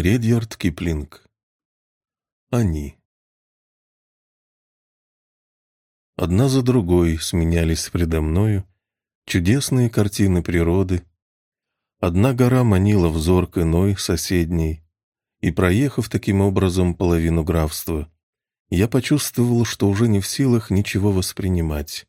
Редьярд Киплинг. Они. Одна за другой сменялись предо мною чудесные картины природы. Одна гора манила взор к иной, соседней, и, проехав таким образом половину графства, я почувствовал, что уже не в силах ничего воспринимать,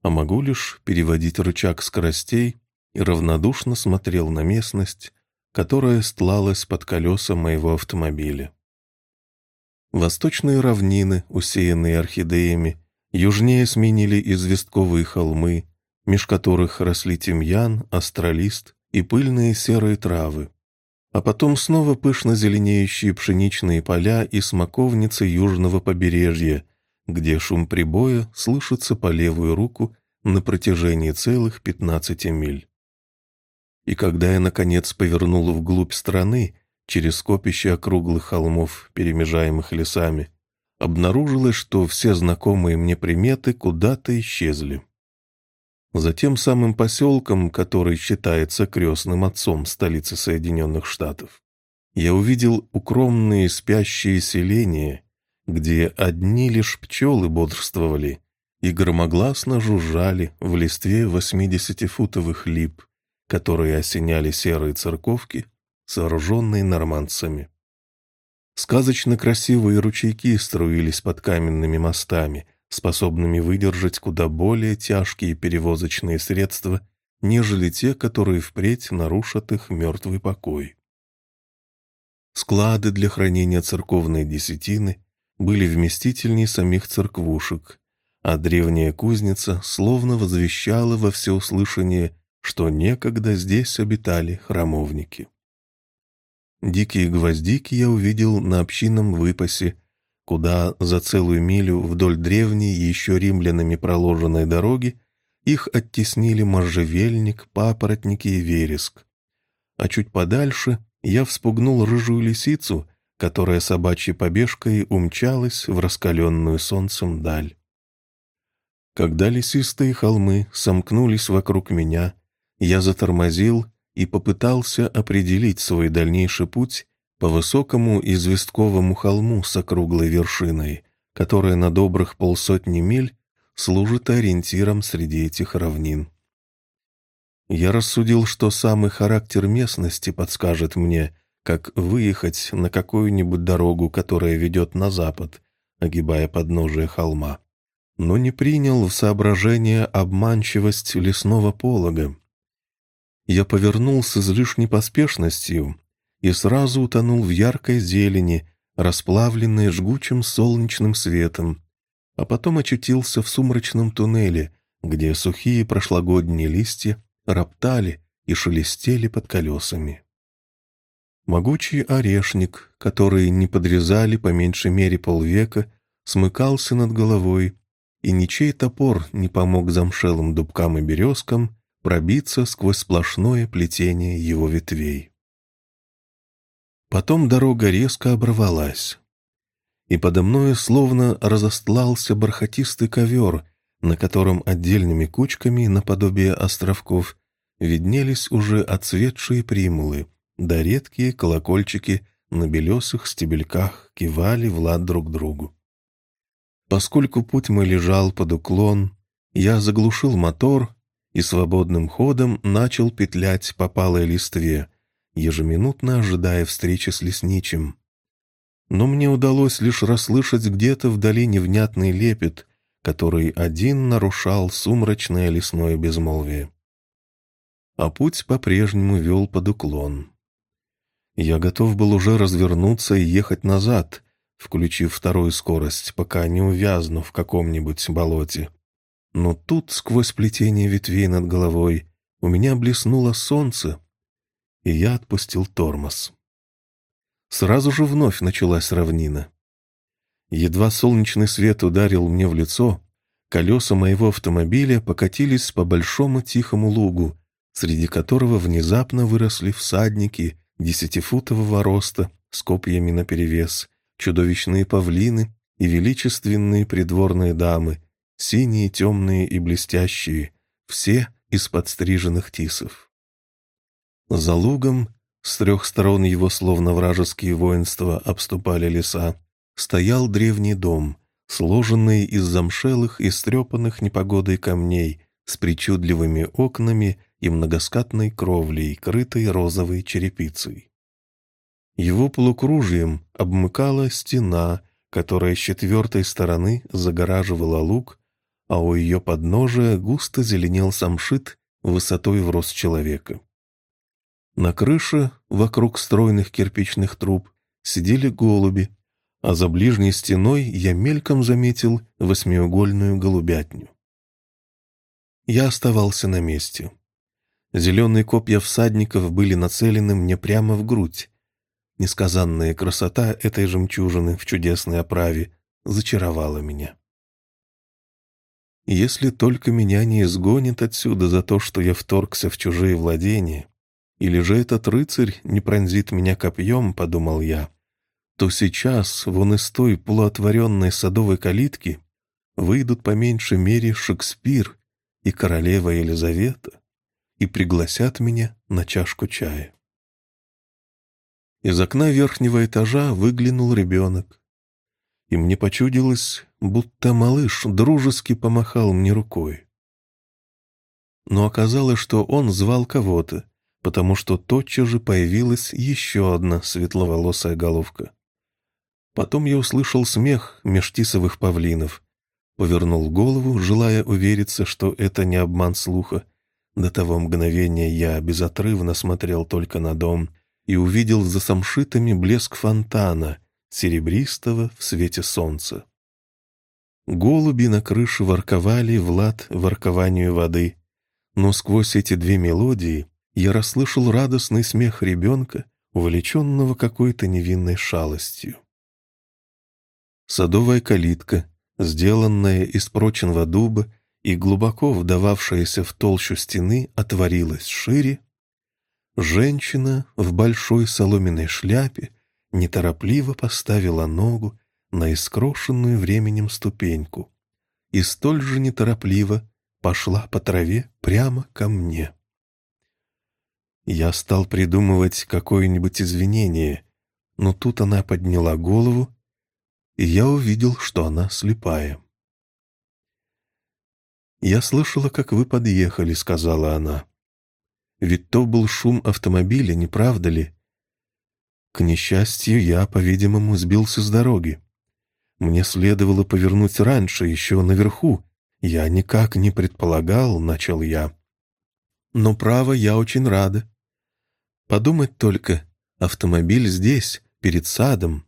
а могу лишь переводить рычаг скоростей и равнодушно смотрел на местность, которая стлалась под колеса моего автомобиля. Восточные равнины, усеянные орхидеями, южнее сменили известковые холмы, меж которых росли тимьян, астролист и пыльные серые травы, а потом снова пышно зеленеющие пшеничные поля и смоковницы южного побережья, где шум прибоя слышится по левую руку на протяжении целых пятнадцати миль. И когда я, наконец, повернул вглубь страны, через скопище округлых холмов, перемежаемых лесами, обнаружилось, что все знакомые мне приметы куда-то исчезли. За тем самым поселком, который считается крестным отцом столицы Соединенных Штатов, я увидел укромные спящие селения, где одни лишь пчелы бодрствовали и громогласно жужжали в листве восьмидесятифутовых лип, которые осеняли серые церковки, сооруженные нормандцами. Сказочно красивые ручейки струились под каменными мостами, способными выдержать куда более тяжкие перевозочные средства, нежели те, которые впредь нарушат их мертвый покой. Склады для хранения церковной десятины были вместительнее самих церквушек, а древняя кузница словно возвещала во всеуслышание что некогда здесь обитали храмовники. Дикие гвоздики я увидел на общинном выпасе, куда за целую милю вдоль древней, еще римлянами проложенной дороги, их оттеснили можжевельник, папоротники и вереск. А чуть подальше я вспугнул рыжую лисицу, которая собачьей побежкой умчалась в раскаленную солнцем даль. Когда лесистые холмы сомкнулись вокруг меня, я затормозил и попытался определить свой дальнейший путь по высокому известковому холму с округлой вершиной, которая на добрых полсотни миль служит ориентиром среди этих равнин. Я рассудил, что самый характер местности подскажет мне, как выехать на какую-нибудь дорогу, которая ведет на запад, огибая подножие холма, но не принял в соображение обманчивость лесного полога, я повернул с излишней поспешностью и сразу утонул в яркой зелени, расплавленной жгучим солнечным светом, а потом очутился в сумрачном туннеле, где сухие прошлогодние листья роптали и шелестели под колесами. Могучий орешник, который не подрезали по меньшей мере полвека, смыкался над головой, и ничей топор не помог замшелым дубкам и березкам пробиться сквозь сплошное плетение его ветвей. Потом дорога резко оборвалась, и подо мною словно разостлался бархатистый ковер, на котором отдельными кучками, наподобие островков, виднелись уже отцветшие примулы, да редкие колокольчики на белесых стебельках кивали в лад друг другу. Поскольку путь мой лежал под уклон, я заглушил мотор и свободным ходом начал петлять по палой листве, ежеминутно ожидая встречи с лесничим. Но мне удалось лишь расслышать где-то вдали невнятный лепет, который один нарушал сумрачное лесное безмолвие. А путь по-прежнему вел под уклон. Я готов был уже развернуться и ехать назад, включив вторую скорость, пока не увязну в каком-нибудь болоте. Но тут, сквозь плетение ветвей над головой, у меня блеснуло солнце, и я отпустил тормоз. Сразу же вновь началась равнина. Едва солнечный свет ударил мне в лицо, колеса моего автомобиля покатились по большому тихому лугу, среди которого внезапно выросли всадники десятифутового роста с копьями наперевес, чудовищные павлины и величественные придворные дамы, синие, темные и блестящие, все из подстриженных тисов. За лугом с трех сторон его словно вражеские воинства обступали леса, стоял древний дом, сложенный из замшелых и стрепанных непогодой камней, с причудливыми окнами и многоскатной кровлей, крытой розовой черепицей. Его полукружием обмыкала стена, которая с четвертой стороны загораживала луг, а у ее подножия густо зеленел самшит высотой в рост человека. На крыше, вокруг стройных кирпичных труб, сидели голуби, а за ближней стеной я мельком заметил восьмиугольную голубятню. Я оставался на месте. Зеленые копья всадников были нацелены мне прямо в грудь. Несказанная красота этой жемчужины в чудесной оправе зачаровала меня. Если только меня не изгонит отсюда за то, что я вторгся в чужие владения, или же этот рыцарь не пронзит меня копьем, — подумал я, — то сейчас вон из той полуотворенной садовой калитки выйдут по меньшей мере Шекспир и королева Елизавета и пригласят меня на чашку чая. Из окна верхнего этажа выглянул ребенок, и мне почудилось, будто малыш дружески помахал мне рукой. Но оказалось, что он звал кого-то, потому что тотчас же появилась еще одна светловолосая головка. Потом я услышал смех межтисовых павлинов, повернул голову, желая увериться, что это не обман слуха. До того мгновения я безотрывно смотрел только на дом и увидел за самшитами блеск фонтана, серебристого в свете солнца. Голуби на крыше ворковали в лад воркованию воды, но сквозь эти две мелодии я расслышал радостный смех ребенка, увлеченного какой-то невинной шалостью. Садовая калитка, сделанная из прочного дуба и глубоко вдававшаяся в толщу стены, отворилась шире. Женщина в большой соломенной шляпе неторопливо поставила ногу на искрошенную временем ступеньку и столь же неторопливо пошла по траве прямо ко мне. Я стал придумывать какое-нибудь извинение, но тут она подняла голову, и я увидел, что она слепая. «Я слышала, как вы подъехали», — сказала она. «Ведь то был шум автомобиля, не правда ли?» К несчастью, я, по-видимому, сбился с дороги. Мне следовало повернуть раньше, еще наверху. Я никак не предполагал, — начал я. Но, право, я очень рада. Подумать только, автомобиль здесь, перед садом.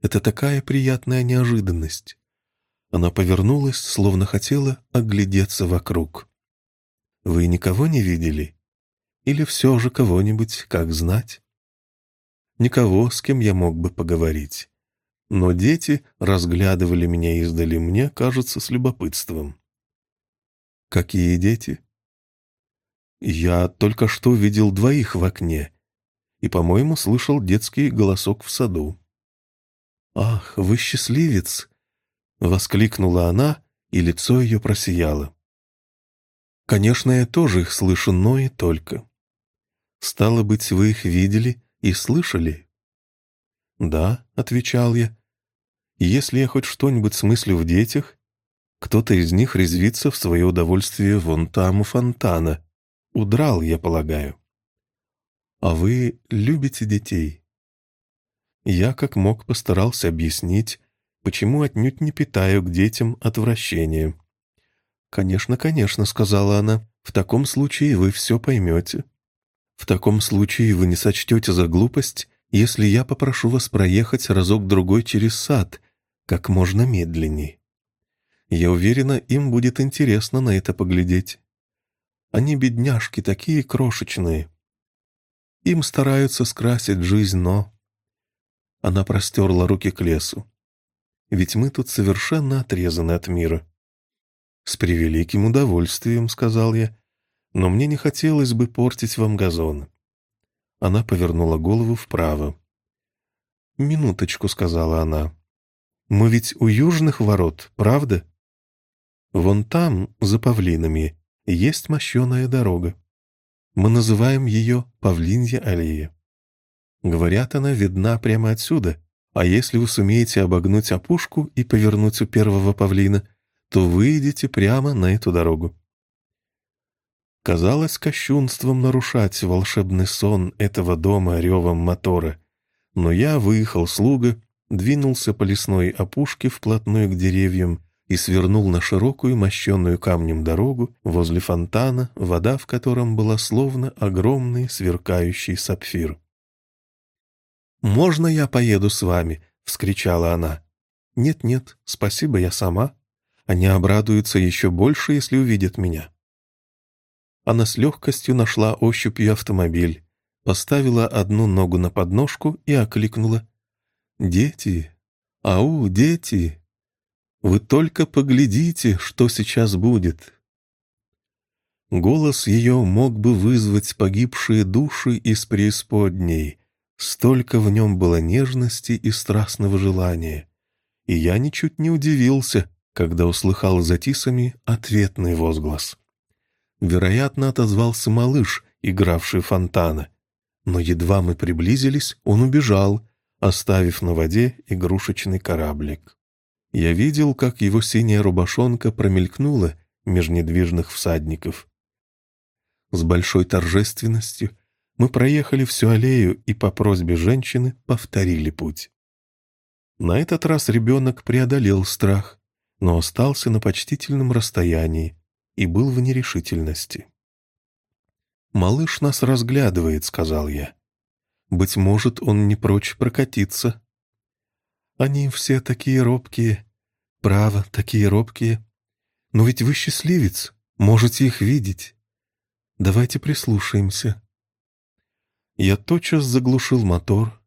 Это такая приятная неожиданность. Она повернулась, словно хотела оглядеться вокруг. Вы никого не видели? Или все же кого-нибудь, как знать? Никого, с кем я мог бы поговорить. Но дети разглядывали меня издали, мне кажется, с любопытством. Какие дети? Я только что видел двоих в окне, и, по-моему, слышал детский голосок в саду. «Ах, вы счастливец!» — воскликнула она, и лицо ее просияло. «Конечно, я тоже их слышу, но и только. Стало быть, вы их видели и слышали?» «Да», — отвечал я. «Если я хоть что-нибудь смыслю в детях, кто-то из них резвится в свое удовольствие вон там у фонтана. Удрал, я полагаю». «А вы любите детей?» Я как мог постарался объяснить, почему отнюдь не питаю к детям отвращения. «Конечно, конечно», — сказала она, — «в таком случае вы все поймете. В таком случае вы не сочтете за глупость, если я попрошу вас проехать разок-другой через сад, как можно медленней. Я уверена, им будет интересно на это поглядеть. Они, бедняжки, такие крошечные. Им стараются скрасить жизнь, но...» Она простерла руки к лесу. «Ведь мы тут совершенно отрезаны от мира». «С превеликим удовольствием», — сказал я, «но мне не хотелось бы портить вам газон». Она повернула голову вправо. «Минуточку», — сказала она. «Мы ведь у южных ворот, правда? Вон там, за павлинами, есть мощеная дорога. Мы называем ее Павлинья аллея. Говорят, она видна прямо отсюда, а если вы сумеете обогнуть опушку и повернуть у первого павлина, то выйдете прямо на эту дорогу. Казалось кощунством нарушать волшебный сон этого дома ревом мотора, но я выехал слуга, двинулся по лесной опушке вплотную к деревьям и свернул на широкую мощенную камнем дорогу возле фонтана, вода в котором была словно огромный сверкающий сапфир. «Можно я поеду с вами?» — вскричала она. «Нет-нет, спасибо, я сама. Они обрадуются еще больше, если увидят меня». Она с легкостью нашла ощупью автомобиль, поставила одну ногу на подножку и окликнула. «Дети! Ау, дети! Вы только поглядите, что сейчас будет!» Голос ее мог бы вызвать погибшие души из преисподней — Столько в нем было нежности и страстного желания. И я ничуть не удивился, когда услыхал за тисами ответный возглас. Вероятно, отозвался малыш, игравший фонтана. Но едва мы приблизились, он убежал, оставив на воде игрушечный кораблик. Я видел, как его синяя рубашонка промелькнула меж недвижных всадников. С большой торжественностью мы проехали всю аллею и по просьбе женщины повторили путь. На этот раз ребенок преодолел страх, но остался на почтительном расстоянии и был в нерешительности. «Малыш нас разглядывает», — сказал я. «Быть может, он не прочь прокатиться». «Они все такие робкие. Право, такие робкие. Но ведь вы счастливец, можете их видеть. Давайте прислушаемся». Я тотчас заглушил мотор,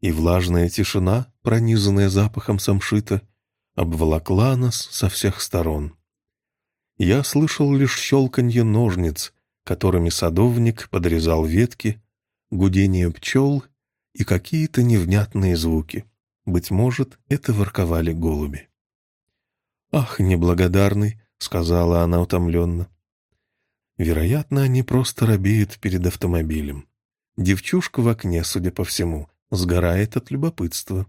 и влажная тишина, пронизанная запахом самшита, обволокла нас со всех сторон. Я слышал лишь щелканье ножниц, которыми садовник подрезал ветки, гудение пчел и какие-то невнятные звуки. Быть может, это ворковали голуби. «Ах, неблагодарный!» — сказала она утомленно. «Вероятно, они просто робеют перед автомобилем. Девчушка в окне, судя по всему, сгорает от любопытства.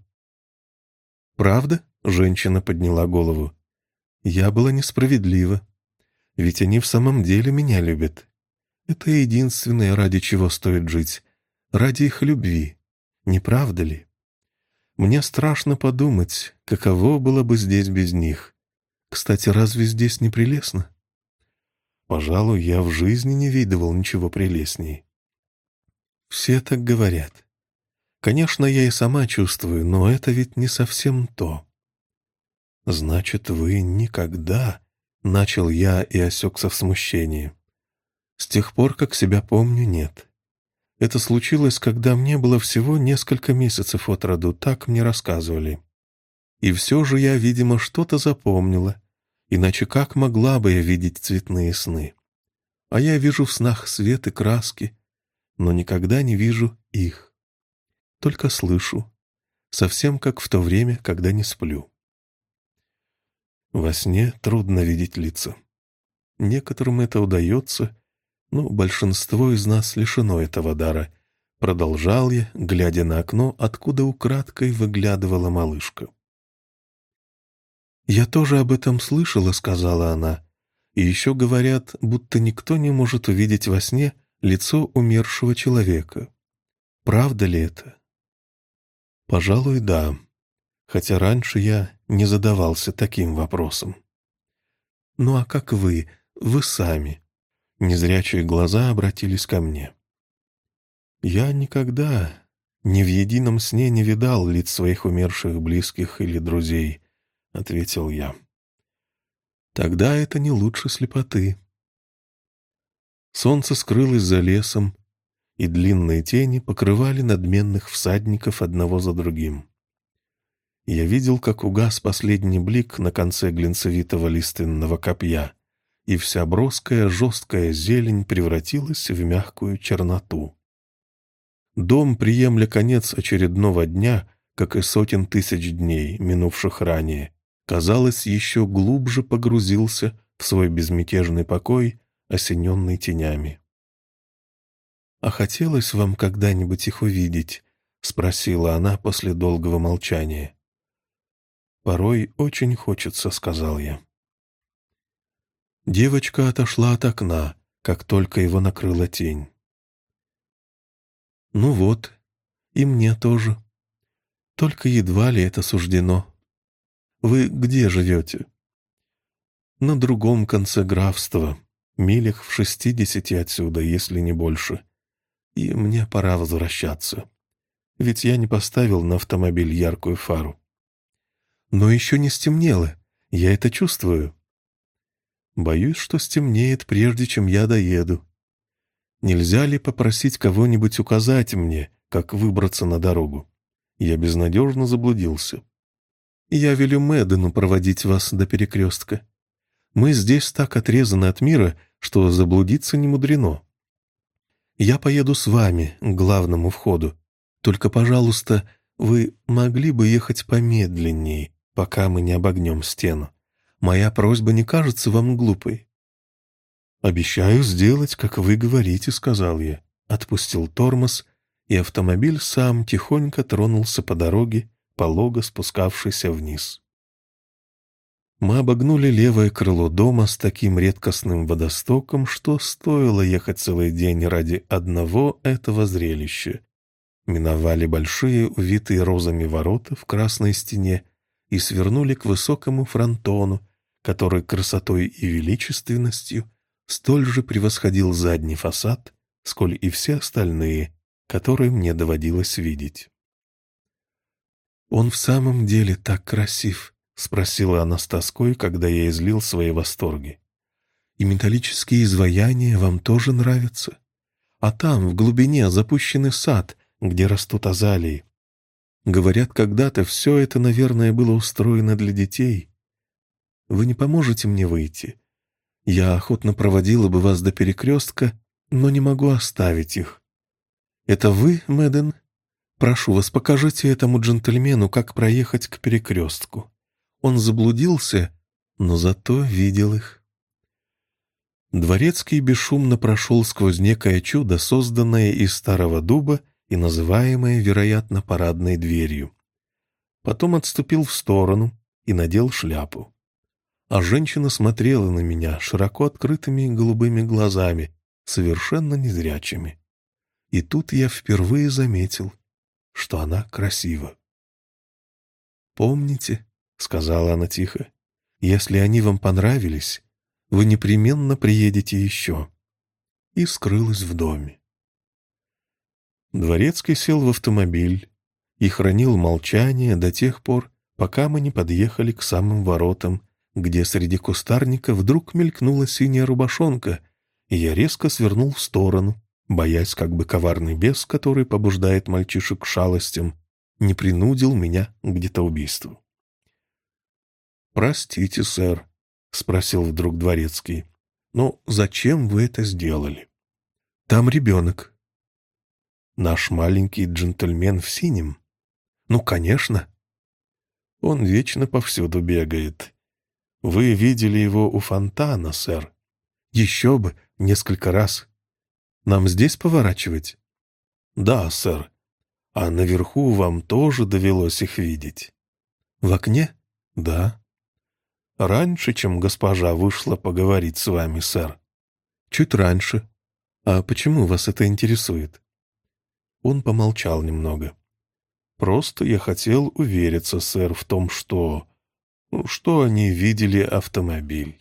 «Правда?» — женщина подняла голову. «Я была несправедлива. Ведь они в самом деле меня любят. Это единственное, ради чего стоит жить. Ради их любви. Не правда ли? Мне страшно подумать, каково было бы здесь без них. Кстати, разве здесь не прелестно? Пожалуй, я в жизни не видывал ничего прелестней. Все так говорят. Конечно, я и сама чувствую, но это ведь не совсем то. Значит, вы никогда... Начал я и осекся в смущении. С тех пор, как себя помню, нет. Это случилось, когда мне было всего несколько месяцев от роду, так мне рассказывали. И все же я, видимо, что-то запомнила, иначе как могла бы я видеть цветные сны? А я вижу в снах свет и краски, но никогда не вижу их. Только слышу, совсем как в то время, когда не сплю. Во сне трудно видеть лица. Некоторым это удается, но большинство из нас лишено этого дара. Продолжал я, глядя на окно, откуда украдкой выглядывала малышка. «Я тоже об этом слышала», — сказала она. «И еще говорят, будто никто не может увидеть во сне лицо умершего человека. Правда ли это? Пожалуй, да, хотя раньше я не задавался таким вопросом. Ну а как вы, вы сами? Незрячие глаза обратились ко мне. Я никогда ни в едином сне не видал лиц своих умерших близких или друзей, — ответил я. Тогда это не лучше слепоты. Солнце скрылось за лесом, и длинные тени покрывали надменных всадников одного за другим. Я видел, как угас последний блик на конце глинцевитого лиственного копья, и вся броская жесткая зелень превратилась в мягкую черноту. Дом, приемля конец очередного дня, как и сотен тысяч дней, минувших ранее, казалось, еще глубже погрузился в свой безмятежный покой осененный тенями. «А хотелось вам когда-нибудь их увидеть?» спросила она после долгого молчания. «Порой очень хочется», — сказал я. Девочка отошла от окна, как только его накрыла тень. «Ну вот, и мне тоже. Только едва ли это суждено. Вы где живете?» «На другом конце графства, милях в шестидесяти отсюда, если не больше. И мне пора возвращаться. Ведь я не поставил на автомобиль яркую фару. Но еще не стемнело, я это чувствую. Боюсь, что стемнеет, прежде чем я доеду. Нельзя ли попросить кого-нибудь указать мне, как выбраться на дорогу? Я безнадежно заблудился. Я велю Мэддену проводить вас до перекрестка. Мы здесь так отрезаны от мира, что заблудиться не мудрено. Я поеду с вами к главному входу. Только, пожалуйста, вы могли бы ехать помедленнее, пока мы не обогнем стену. Моя просьба не кажется вам глупой. «Обещаю сделать, как вы говорите», — сказал я. Отпустил тормоз, и автомобиль сам тихонько тронулся по дороге, полого спускавшейся вниз. Мы обогнули левое крыло дома с таким редкостным водостоком, что стоило ехать целый день ради одного этого зрелища. Миновали большие, увитые розами ворота в красной стене и свернули к высокому фронтону, который красотой и величественностью столь же превосходил задний фасад, сколь и все остальные, которые мне доводилось видеть. «Он в самом деле так красив», — спросила она с тоской, когда я излил свои восторги. «И металлические изваяния вам тоже нравятся? А там, в глубине, запущенный сад, где растут азалии. Говорят, когда-то все это, наверное, было устроено для детей. Вы не поможете мне выйти? Я охотно проводила бы вас до перекрестка, но не могу оставить их. Это вы, Мэдден? Прошу вас, покажите этому джентльмену, как проехать к перекрестку. Он заблудился, но зато видел их. Дворецкий бесшумно прошел сквозь некое чудо, созданное из старого дуба и называемое, вероятно, парадной дверью. Потом отступил в сторону и надел шляпу а женщина смотрела на меня широко открытыми голубыми глазами, совершенно незрячими. И тут я впервые заметил, что она красива. «Помните», — сказала она тихо, — «если они вам понравились, вы непременно приедете еще». И скрылась в доме. Дворецкий сел в автомобиль и хранил молчание до тех пор, пока мы не подъехали к самым воротам где среди кустарника вдруг мелькнула синяя рубашонка, и я резко свернул в сторону, боясь, как бы коварный бес, который побуждает мальчишек к шалостям, не принудил меня к детоубийству. «Простите, сэр», — спросил вдруг дворецкий, — «но зачем вы это сделали?» «Там ребенок». «Наш маленький джентльмен в синем?» «Ну, конечно». «Он вечно повсюду бегает. Вы видели его у фонтана, сэр. Еще бы, несколько раз. Нам здесь поворачивать? Да, сэр. А наверху вам тоже довелось их видеть? В окне? Да. Раньше, чем госпожа вышла поговорить с вами, сэр. Чуть раньше. А почему вас это интересует? Он помолчал немного. Просто я хотел увериться, сэр, в том, что что они видели автомобиль.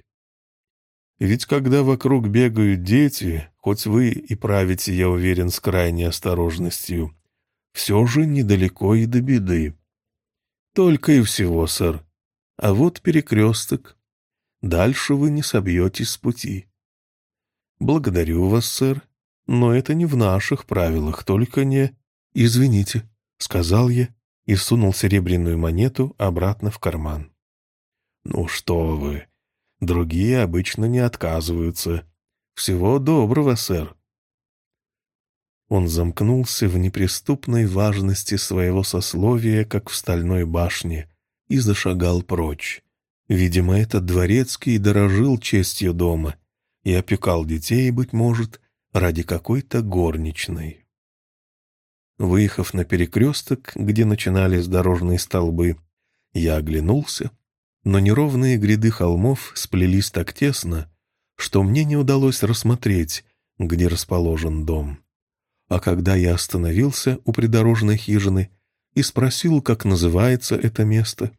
Ведь когда вокруг бегают дети, хоть вы и правите, я уверен, с крайней осторожностью, все же недалеко и до беды. Только и всего, сэр. А вот перекресток. Дальше вы не собьетесь с пути. Благодарю вас, сэр, но это не в наших правилах, только не... Извините, — сказал я и сунул серебряную монету обратно в карман. «Ну что вы, другие обычно не отказываются. Всего доброго, сэр». Он замкнулся в неприступной важности своего сословия, как в стальной башне, и зашагал прочь. Видимо, этот дворецкий дорожил честью дома и опекал детей, быть может, ради какой-то горничной. Выехав на перекресток, где начинались дорожные столбы, я оглянулся, но неровные гряды холмов сплелись так тесно, что мне не удалось рассмотреть, где расположен дом. А когда я остановился у придорожной хижины и спросил, как называется это место,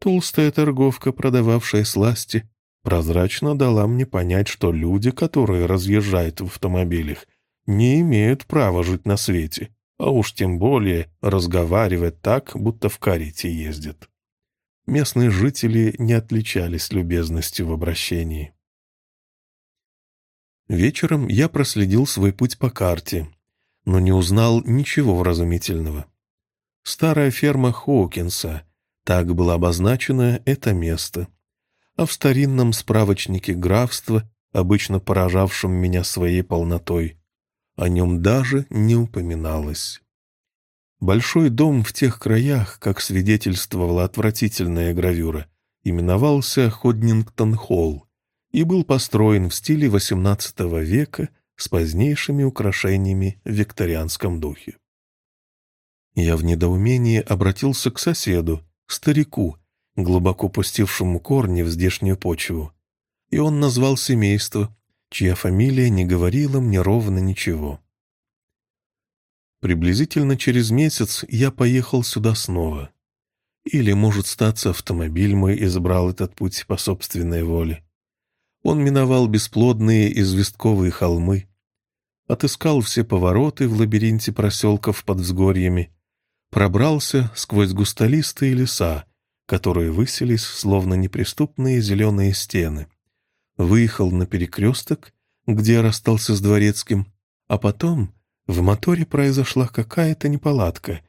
толстая торговка, продававшая сласти, прозрачно дала мне понять, что люди, которые разъезжают в автомобилях, не имеют права жить на свете, а уж тем более разговаривать так, будто в карете ездят. Местные жители не отличались любезностью в обращении. Вечером я проследил свой путь по карте, но не узнал ничего вразумительного. Старая ферма Хоукинса, так было обозначено это место. А в старинном справочнике графства, обычно поражавшем меня своей полнотой, о нем даже не упоминалось. Большой дом в тех краях, как свидетельствовала отвратительная гравюра, именовался Ходнингтон-Холл и был построен в стиле XVIII века с позднейшими украшениями в викторианском духе. Я в недоумении обратился к соседу, старику, глубоко пустившему корни в здешнюю почву, и он назвал семейство, чья фамилия не говорила мне ровно ничего. Приблизительно через месяц я поехал сюда снова. Или, может, статься, автомобиль мой избрал этот путь по собственной воле. Он миновал бесплодные известковые холмы, отыскал все повороты в лабиринте проселков под взгорьями, пробрался сквозь густолистые леса, которые высились, словно неприступные зеленые стены, выехал на перекресток, где расстался с дворецким, а потом в моторе произошла какая-то неполадка,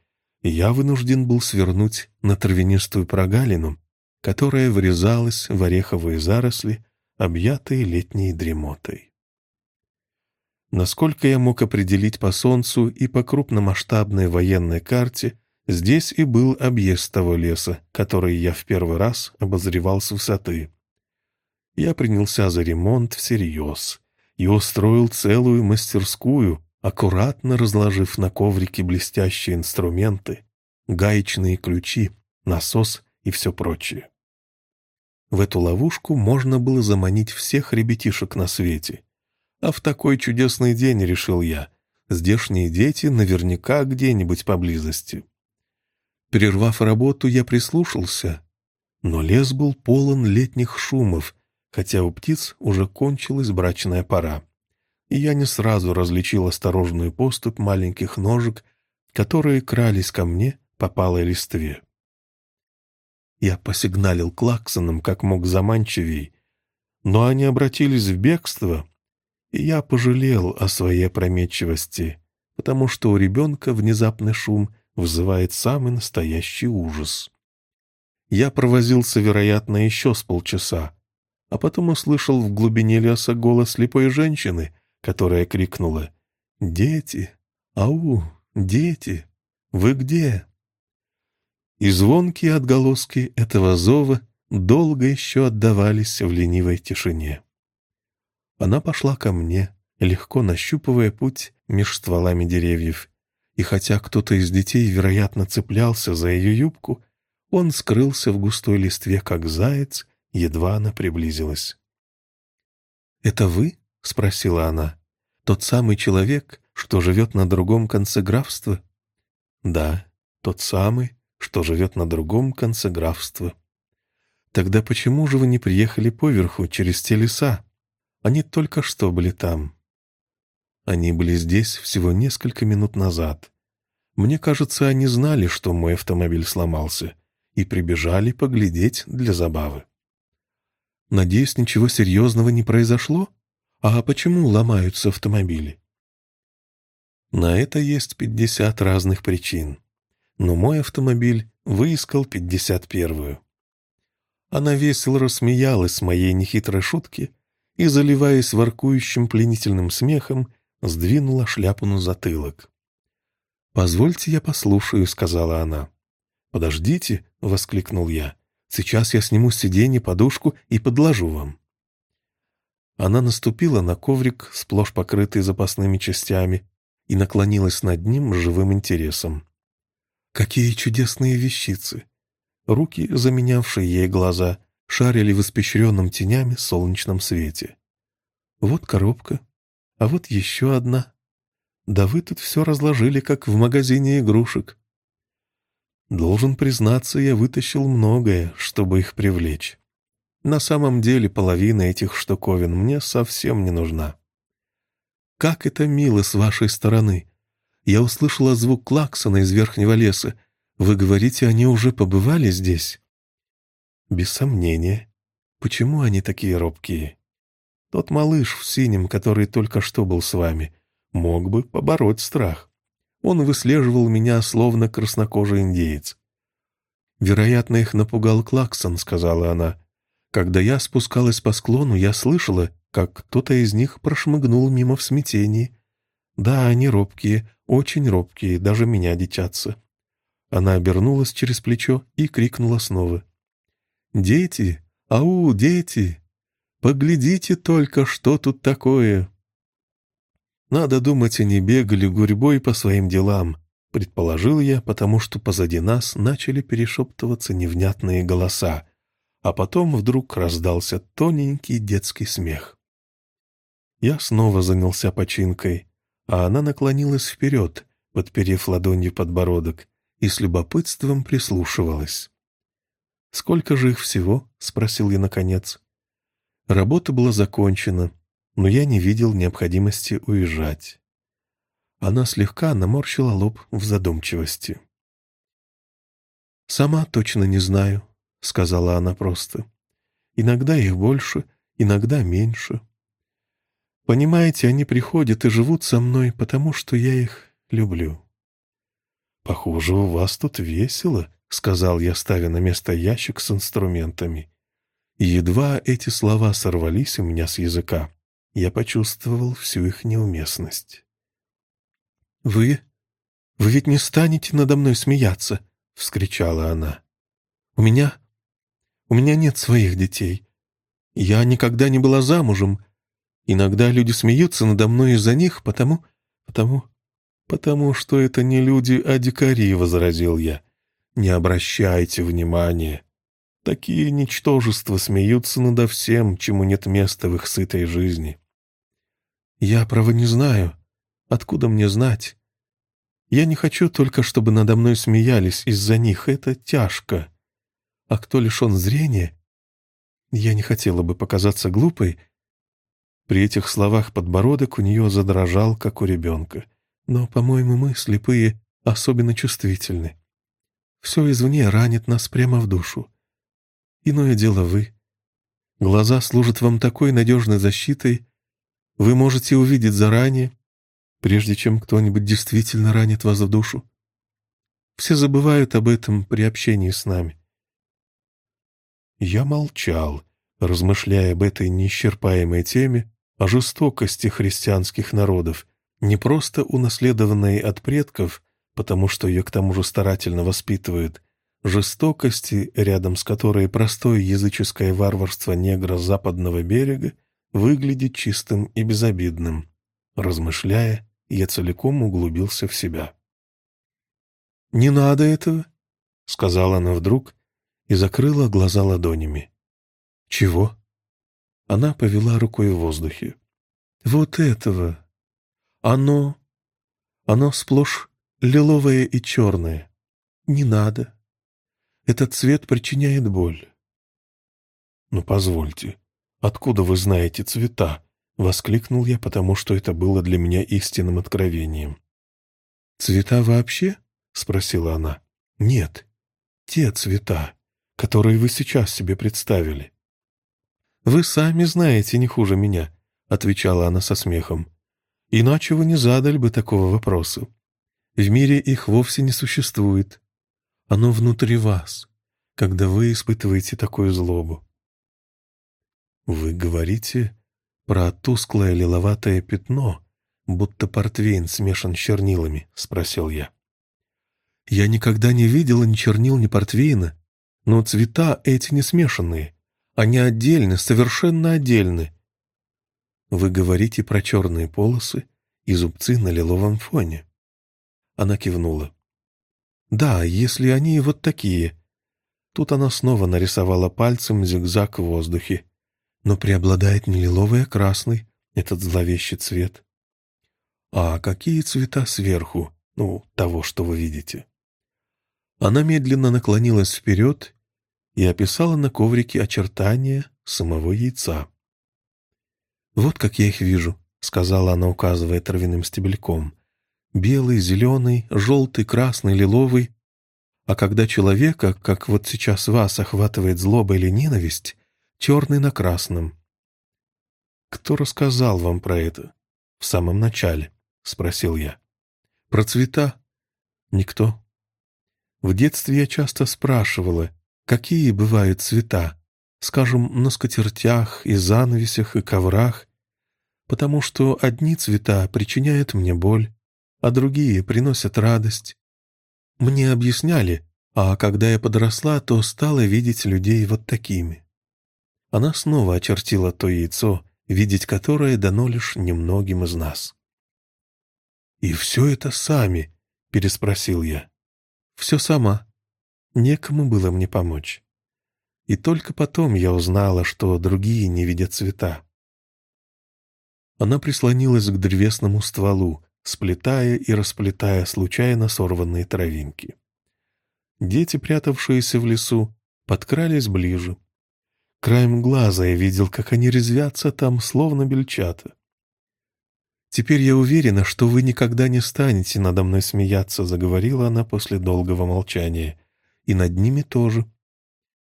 и я вынужден был свернуть на травянистую прогалину, которая врезалась в ореховые заросли, объятые летней дремотой. Насколько я мог определить по солнцу и по крупномасштабной военной карте, здесь и был объезд того леса, который я в первый раз обозревал с высоты. Я принялся за ремонт всерьез и устроил целую мастерскую, аккуратно разложив на коврике блестящие инструменты, гаечные ключи, насос и все прочее. В эту ловушку можно было заманить всех ребятишек на свете. А в такой чудесный день, решил я, здешние дети наверняка где-нибудь поблизости. Прервав работу, я прислушался, но лес был полон летних шумов, хотя у птиц уже кончилась брачная пора и я не сразу различил осторожную поступь маленьких ножек, которые крались ко мне по палой листве. Я посигналил клаксоном как мог заманчивей, но они обратились в бегство, и я пожалел о своей опрометчивости, потому что у ребенка внезапный шум вызывает самый настоящий ужас. Я провозился, вероятно, еще с полчаса, а потом услышал в глубине леса голос слепой женщины, которая крикнула «Дети! Ау! Дети! Вы где?» И звонкие отголоски этого зова долго еще отдавались в ленивой тишине. Она пошла ко мне, легко нащупывая путь меж стволами деревьев, и хотя кто-то из детей, вероятно, цеплялся за ее юбку, он скрылся в густой листве, как заяц, едва она приблизилась. «Это вы?» — спросила она. «Тот самый человек, что живет на другом конце графства?» «Да, тот самый, что живет на другом конце графства». «Тогда почему же вы не приехали поверху, через те леса? Они только что были там». Они были здесь всего несколько минут назад. Мне кажется, они знали, что мой автомобиль сломался, и прибежали поглядеть для забавы. Надеюсь, ничего серьезного не произошло? А почему ломаются автомобили? На это есть пятьдесят разных причин. Но мой автомобиль выискал пятьдесят первую. Она весело рассмеялась с моей нехитрой шутки и, заливаясь воркующим пленительным смехом, сдвинула шляпу на затылок. «Позвольте, я послушаю», — сказала она. «Подождите», — воскликнул я. «Сейчас я сниму с сиденья подушку и подложу вам». Она наступила на коврик, сплошь покрытый запасными частями, и наклонилась над ним с живым интересом. Какие чудесные вещицы! Руки, заменявшие ей глаза, шарили в испещренном тенями солнечном свете. Вот коробка, а вот еще одна. Да вы тут все разложили, как в магазине игрушек. Должен признаться, я вытащил многое, чтобы их привлечь. На самом деле половина этих штуковин мне совсем не нужна. Как это мило с вашей стороны. Я услышала звук клаксона из верхнего леса. Вы говорите, они уже побывали здесь? Без сомнения. Почему они такие робкие? Тот малыш в синем, который только что был с вами, мог бы побороть страх. Он выслеживал меня, словно краснокожий индеец. «Вероятно, их напугал клаксон», — сказала она. «Когда я спускалась по склону, я слышала, как кто-то из них прошмыгнул мимо в смятении. Да, они робкие, очень робкие, даже меня дичатся». Она обернулась через плечо и крикнула снова. «Дети! Ау, дети! Поглядите только, что тут такое!» Надо думать, они бегали гурьбой по своим делам, предположил я, потому что позади нас начали перешептываться невнятные голоса, а потом вдруг раздался тоненький детский смех. Я снова занялся починкой, а она наклонилась вперед, подперев ладонью подбородок, и с любопытством прислушивалась. «Сколько же их всего?» — спросил я наконец. Работа была закончена, но я не видел необходимости уезжать. Она слегка наморщила лоб в задумчивости. «Сама точно не знаю», — сказала она просто. «Иногда их больше, иногда меньше. Понимаете, они приходят и живут со мной, потому что я их люблю». «Похоже, у вас тут весело», — сказал я, ставя на место ящик с инструментами. И едва эти слова сорвались у меня с языка, я почувствовал всю их неуместность. «Вы? Вы ведь не станете надо мной смеяться!» — вскричала она. «У меня... У меня нет своих детей. Я никогда не была замужем. Иногда люди смеются надо мной из-за них, потому... потому... потому что это не люди, а дикари», — возразил я. «Не обращайте внимания. Такие ничтожества смеются надо всем, чему нет места в их сытой жизни. Я, право, не знаю. Откуда мне знать? Я не хочу только, чтобы надо мной смеялись из-за них. Это тяжко. А кто лишен зрения? Я не хотела бы показаться глупой. При этих словах подбородок у нее задрожал, как у ребенка. Но, по-моему, мы, слепые, особенно чувствительны. Все извне ранит нас прямо в душу. Иное дело вы. Глаза служат вам такой надежной защитой. Вы можете увидеть заранее, прежде чем кто-нибудь действительно ранит вас в душу. Все забывают об этом при общении с нами. Я молчал, размышляя об этой неисчерпаемой теме, о жестокости христианских народов, не просто унаследованной от предков, потому что ее к тому же старательно воспитывают, жестокости, рядом с которой простое языческое варварство негра западного берега выглядит чистым и безобидным. Размышляя, я целиком углубился в себя. «Не надо этого», — сказала она вдруг и закрыла глаза ладонями. «Чего?» Она повела рукой в воздухе. «Вот этого! Оно... Оно сплошь лиловое и черное. Не надо. Этот цвет причиняет боль. «Ну, позвольте, откуда вы знаете цвета?» — воскликнул я, потому что это было для меня истинным откровением. «Цвета вообще?» — спросила она. «Нет, те цвета, которые вы сейчас себе представили». «Вы сами знаете не хуже меня», — отвечала она со смехом. «Иначе вы не задали бы такого вопроса. В мире их вовсе не существует. Оно внутри вас, когда вы испытываете такую злобу. Вы говорите про тусклое лиловатое пятно, будто портвейн смешан с чернилами, — спросил я. Я никогда не видела ни чернил, ни портвейна, но цвета эти не смешанные. Они отдельны, совершенно отдельны. Вы говорите про черные полосы и зубцы на лиловом фоне. Она кивнула. «Да, если они вот такие». Тут она снова нарисовала пальцем зигзаг в воздухе. Но преобладает не лиловый, а красный, этот зловещий цвет. «А какие цвета сверху, ну, того, что вы видите?» Она медленно наклонилась вперед и описала на коврике очертания самого яйца. «Вот как я их вижу», — сказала она, указывая травяным стебельком. «Белый, зеленый, желтый, красный, лиловый. А когда человека, как вот сейчас вас, охватывает злоба или ненависть, черный на красном». «Кто рассказал вам про это?» «В самом начале», — спросил я. «Про цвета?» «Никто». В детстве я часто спрашивала, какие бывают цвета, скажем, на скатертях и занавесях и коврах, потому что одни цвета причиняют мне боль, а другие приносят радость. Мне объясняли, а когда я подросла, то стала видеть людей вот такими. Она снова очертила то яйцо, видеть которое дано лишь немногим из нас. «И все это сами?» — переспросил я. «Все сама. Некому было мне помочь. И только потом я узнала, что другие не видят цвета. Она прислонилась к древесному стволу, сплетая и расплетая случайно сорванные травинки. Дети, прятавшиеся в лесу, подкрались ближе. Краем глаза я видел, как они резвятся там, словно бельчата. «Теперь я уверена, что вы никогда не станете надо мной смеяться», — заговорила она после долгого молчания. «И над ними тоже».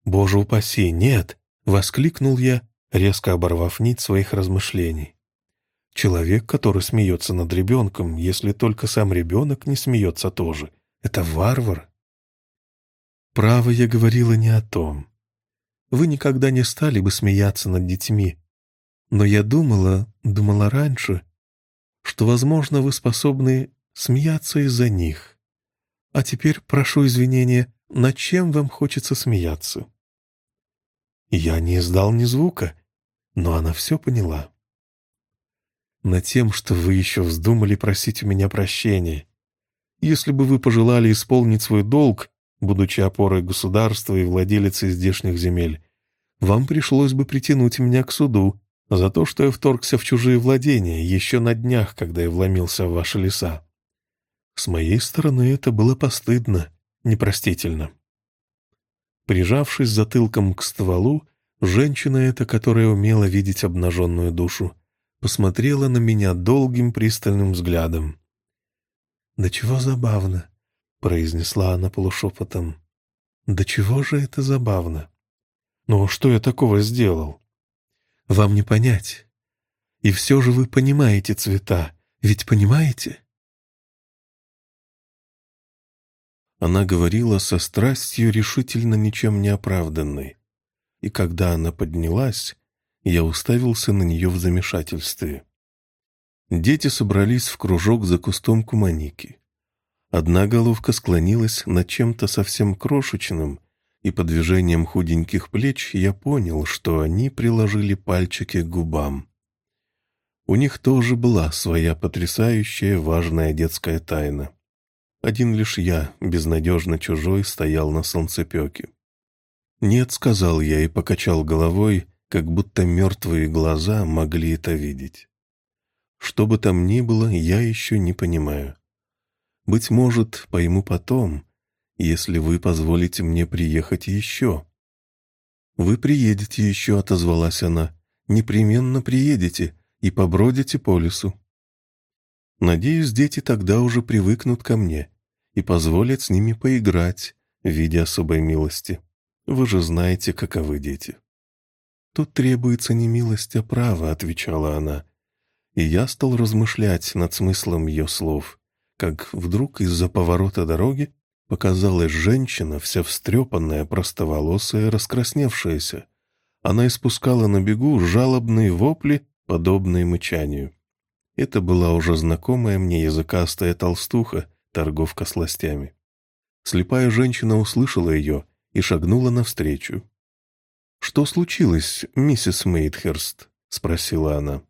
«Боже упаси, нет!» — воскликнул я, резко оборвав нить своих размышлений. Человек, который смеется над ребенком, если только сам ребенок не смеется тоже, это варвар. Право, я говорила не о том. Вы никогда не стали бы смеяться над детьми. Но я думала, думала раньше, что, возможно, вы способны смеяться из-за них. А теперь прошу извинения, над чем вам хочется смеяться? Я не издал ни звука, но она все поняла над тем, что вы еще вздумали просить у меня прощения. Если бы вы пожелали исполнить свой долг, будучи опорой государства и владелицей здешних земель, вам пришлось бы притянуть меня к суду за то, что я вторгся в чужие владения еще на днях, когда я вломился в ваши леса. С моей стороны это было постыдно, непростительно. Прижавшись затылком к стволу, женщина эта, которая умела видеть обнаженную душу, посмотрела на меня долгим пристальным взглядом. «Да чего забавно», — произнесла она полушепотом. «Да чего же это забавно?» «Ну, что я такого сделал?» «Вам не понять. И все же вы понимаете цвета, ведь понимаете?» Она говорила со страстью, решительно ничем не оправданной. И когда она поднялась, я уставился на нее в замешательстве. Дети собрались в кружок за кустом куманики. Одна головка склонилась над чем-то совсем крошечным, и по движениям худеньких плеч я понял, что они приложили пальчики к губам. У них тоже была своя потрясающая важная детская тайна. Один лишь я, безнадежно чужой, стоял на солнцепеке. «Нет», — сказал я и покачал головой, как будто мертвые глаза могли это видеть. Что бы там ни было, я еще не понимаю. Быть может, пойму потом, если вы позволите мне приехать еще. «Вы приедете еще», — отозвалась она. «Непременно приедете и побродите по лесу». Надеюсь, дети тогда уже привыкнут ко мне и позволят с ними поиграть в виде особой милости. Вы же знаете, каковы дети. «Тут требуется не милость, а право», — отвечала она. И я стал размышлять над смыслом ее слов, как вдруг из-за поворота дороги показалась женщина, вся встрепанная, простоволосая, раскрасневшаяся. Она испускала на бегу жалобные вопли, подобные мычанию. Это была уже знакомая мне языкастая толстуха, торговка сластями. Слепая женщина услышала ее и шагнула навстречу. «Что случилось, миссис Мейдхерст?» — спросила она.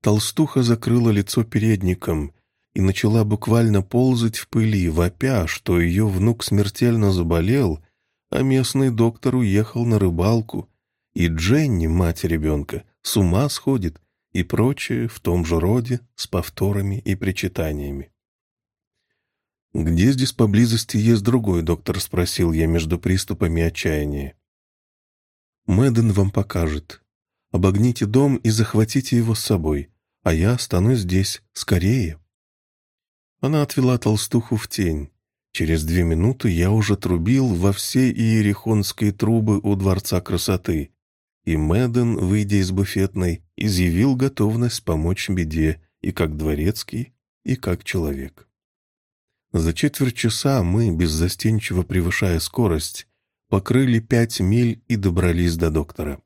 Толстуха закрыла лицо передником и начала буквально ползать в пыли, вопя, что ее внук смертельно заболел, а местный доктор уехал на рыбалку, и Дженни, мать ребенка, с ума сходит и прочее в том же роде с повторами и причитаниями. «Где здесь поблизости есть другой доктор?» — спросил я между приступами отчаяния. «Мэдден вам покажет. Обогните дом и захватите его с собой, а я останусь здесь, скорее». Она отвела толстуху в тень. Через две минуты я уже трубил во все иерихонские трубы у Дворца красоты, и Мэдден, выйдя из буфетной, изъявил готовность помочь беде и как дворецкий, и как человек. За четверть часа мы, беззастенчиво превышая скорость, покрыли пять миль и добрались до доктора.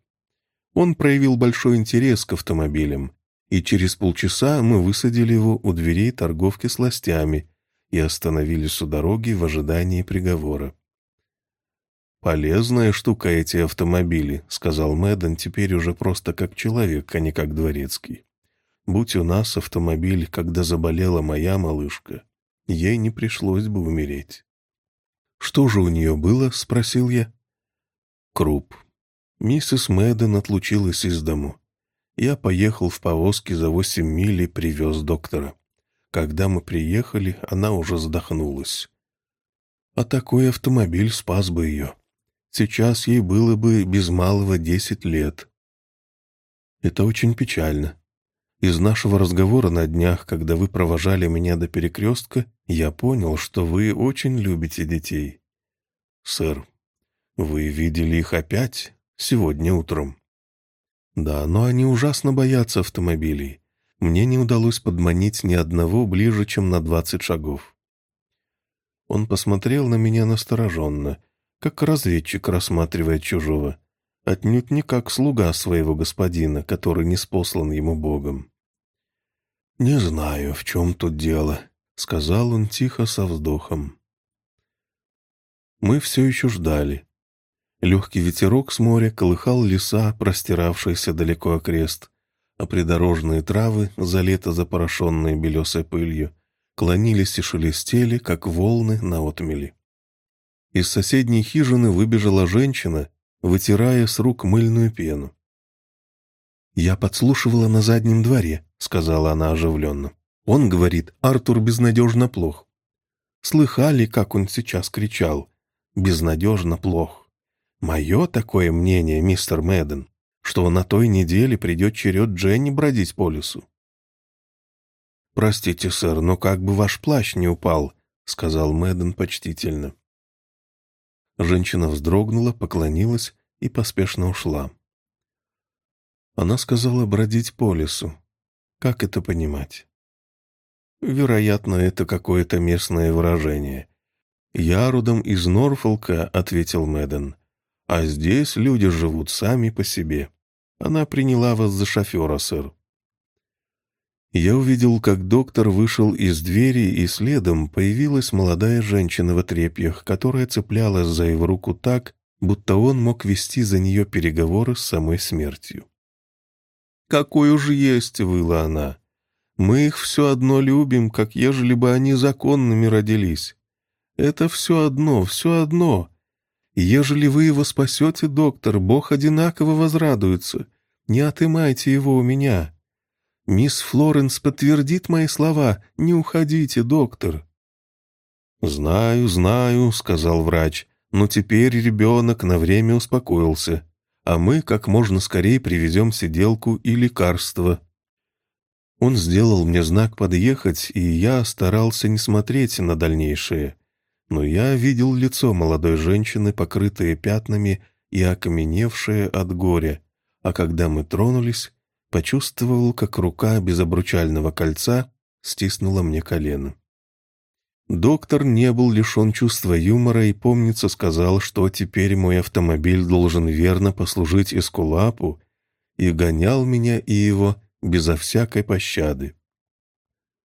Он проявил большой интерес к автомобилям, и через полчаса мы высадили его у дверей торговки сластями и остановились у дороги в ожидании приговора. «Полезная штука эти автомобили», — сказал Мэдден теперь уже просто как человек, а не как дворецкий. «Будь у нас автомобиль, когда заболела моя малышка, ей не пришлось бы умереть. «Что же у нее было?» — спросил я. «Круп. Миссис Мэдден отлучилась из дому. Я поехал в повозке за восемь миль и привез доктора. Когда мы приехали, она уже задохнулась. А такой автомобиль спас бы ее. Сейчас ей было бы без малого десять лет. Это очень печально. Из нашего разговора на днях, когда вы провожали меня до перекрестка, я понял, что вы очень любите детей. Сэр, вы видели их опять сегодня утром? Да, но они ужасно боятся автомобилей. Мне не удалось подманить ни одного ближе, чем на двадцать шагов. Он посмотрел на меня настороженно, как разведчик рассматривает чужого отнюдь не как слуга своего господина, который не спослан ему Богом. «Не знаю, в чем тут дело», — сказал он тихо со вздохом. Мы все еще ждали. Легкий ветерок с моря колыхал леса, простиравшиеся далеко окрест, а придорожные травы, за лето запорошенные белесой пылью, клонились и шелестели, как волны на отмели. Из соседней хижины выбежала женщина вытирая с рук мыльную пену. «Я подслушивала на заднем дворе», — сказала она оживленно. «Он говорит, Артур безнадежно плох. Слыхали, как он сейчас кричал? Безнадежно плох. Мое такое мнение, мистер Мэдден, что на той неделе придет черед Дженни бродить по лесу». «Простите, сэр, но как бы ваш плащ не упал», — сказал Мэдден почтительно. Женщина вздрогнула, поклонилась и поспешно ушла. Она сказала бродить по лесу. Как это понимать? Вероятно, это какое-то местное выражение. «Я родом из Норфолка», — ответил Мэдден. «А здесь люди живут сами по себе. Она приняла вас за шофера, сэр». Я увидел, как доктор вышел из двери, и следом появилась молодая женщина в отрепьях, которая цеплялась за его руку так, будто он мог вести за нее переговоры с самой смертью. «Какой уж есть!» — выла она. «Мы их все одно любим, как ежели бы они законными родились. Это все одно, все одно. Ежели вы его спасете, доктор, Бог одинаково возрадуется. Не отымайте его у меня». Мисс Флоренс подтвердит мои слова. Не уходите, доктор. «Знаю, знаю», — сказал врач, «но теперь ребенок на время успокоился, а мы как можно скорее привезем сиделку и лекарство». Он сделал мне знак подъехать, и я старался не смотреть на дальнейшее. Но я видел лицо молодой женщины, покрытое пятнами и окаменевшее от горя, а когда мы тронулись, почувствовал, как рука без обручального кольца стиснула мне колено. Доктор не был лишен чувства юмора и, помнится, сказал, что теперь мой автомобиль должен верно послужить Эскулапу, и гонял меня и его безо всякой пощады.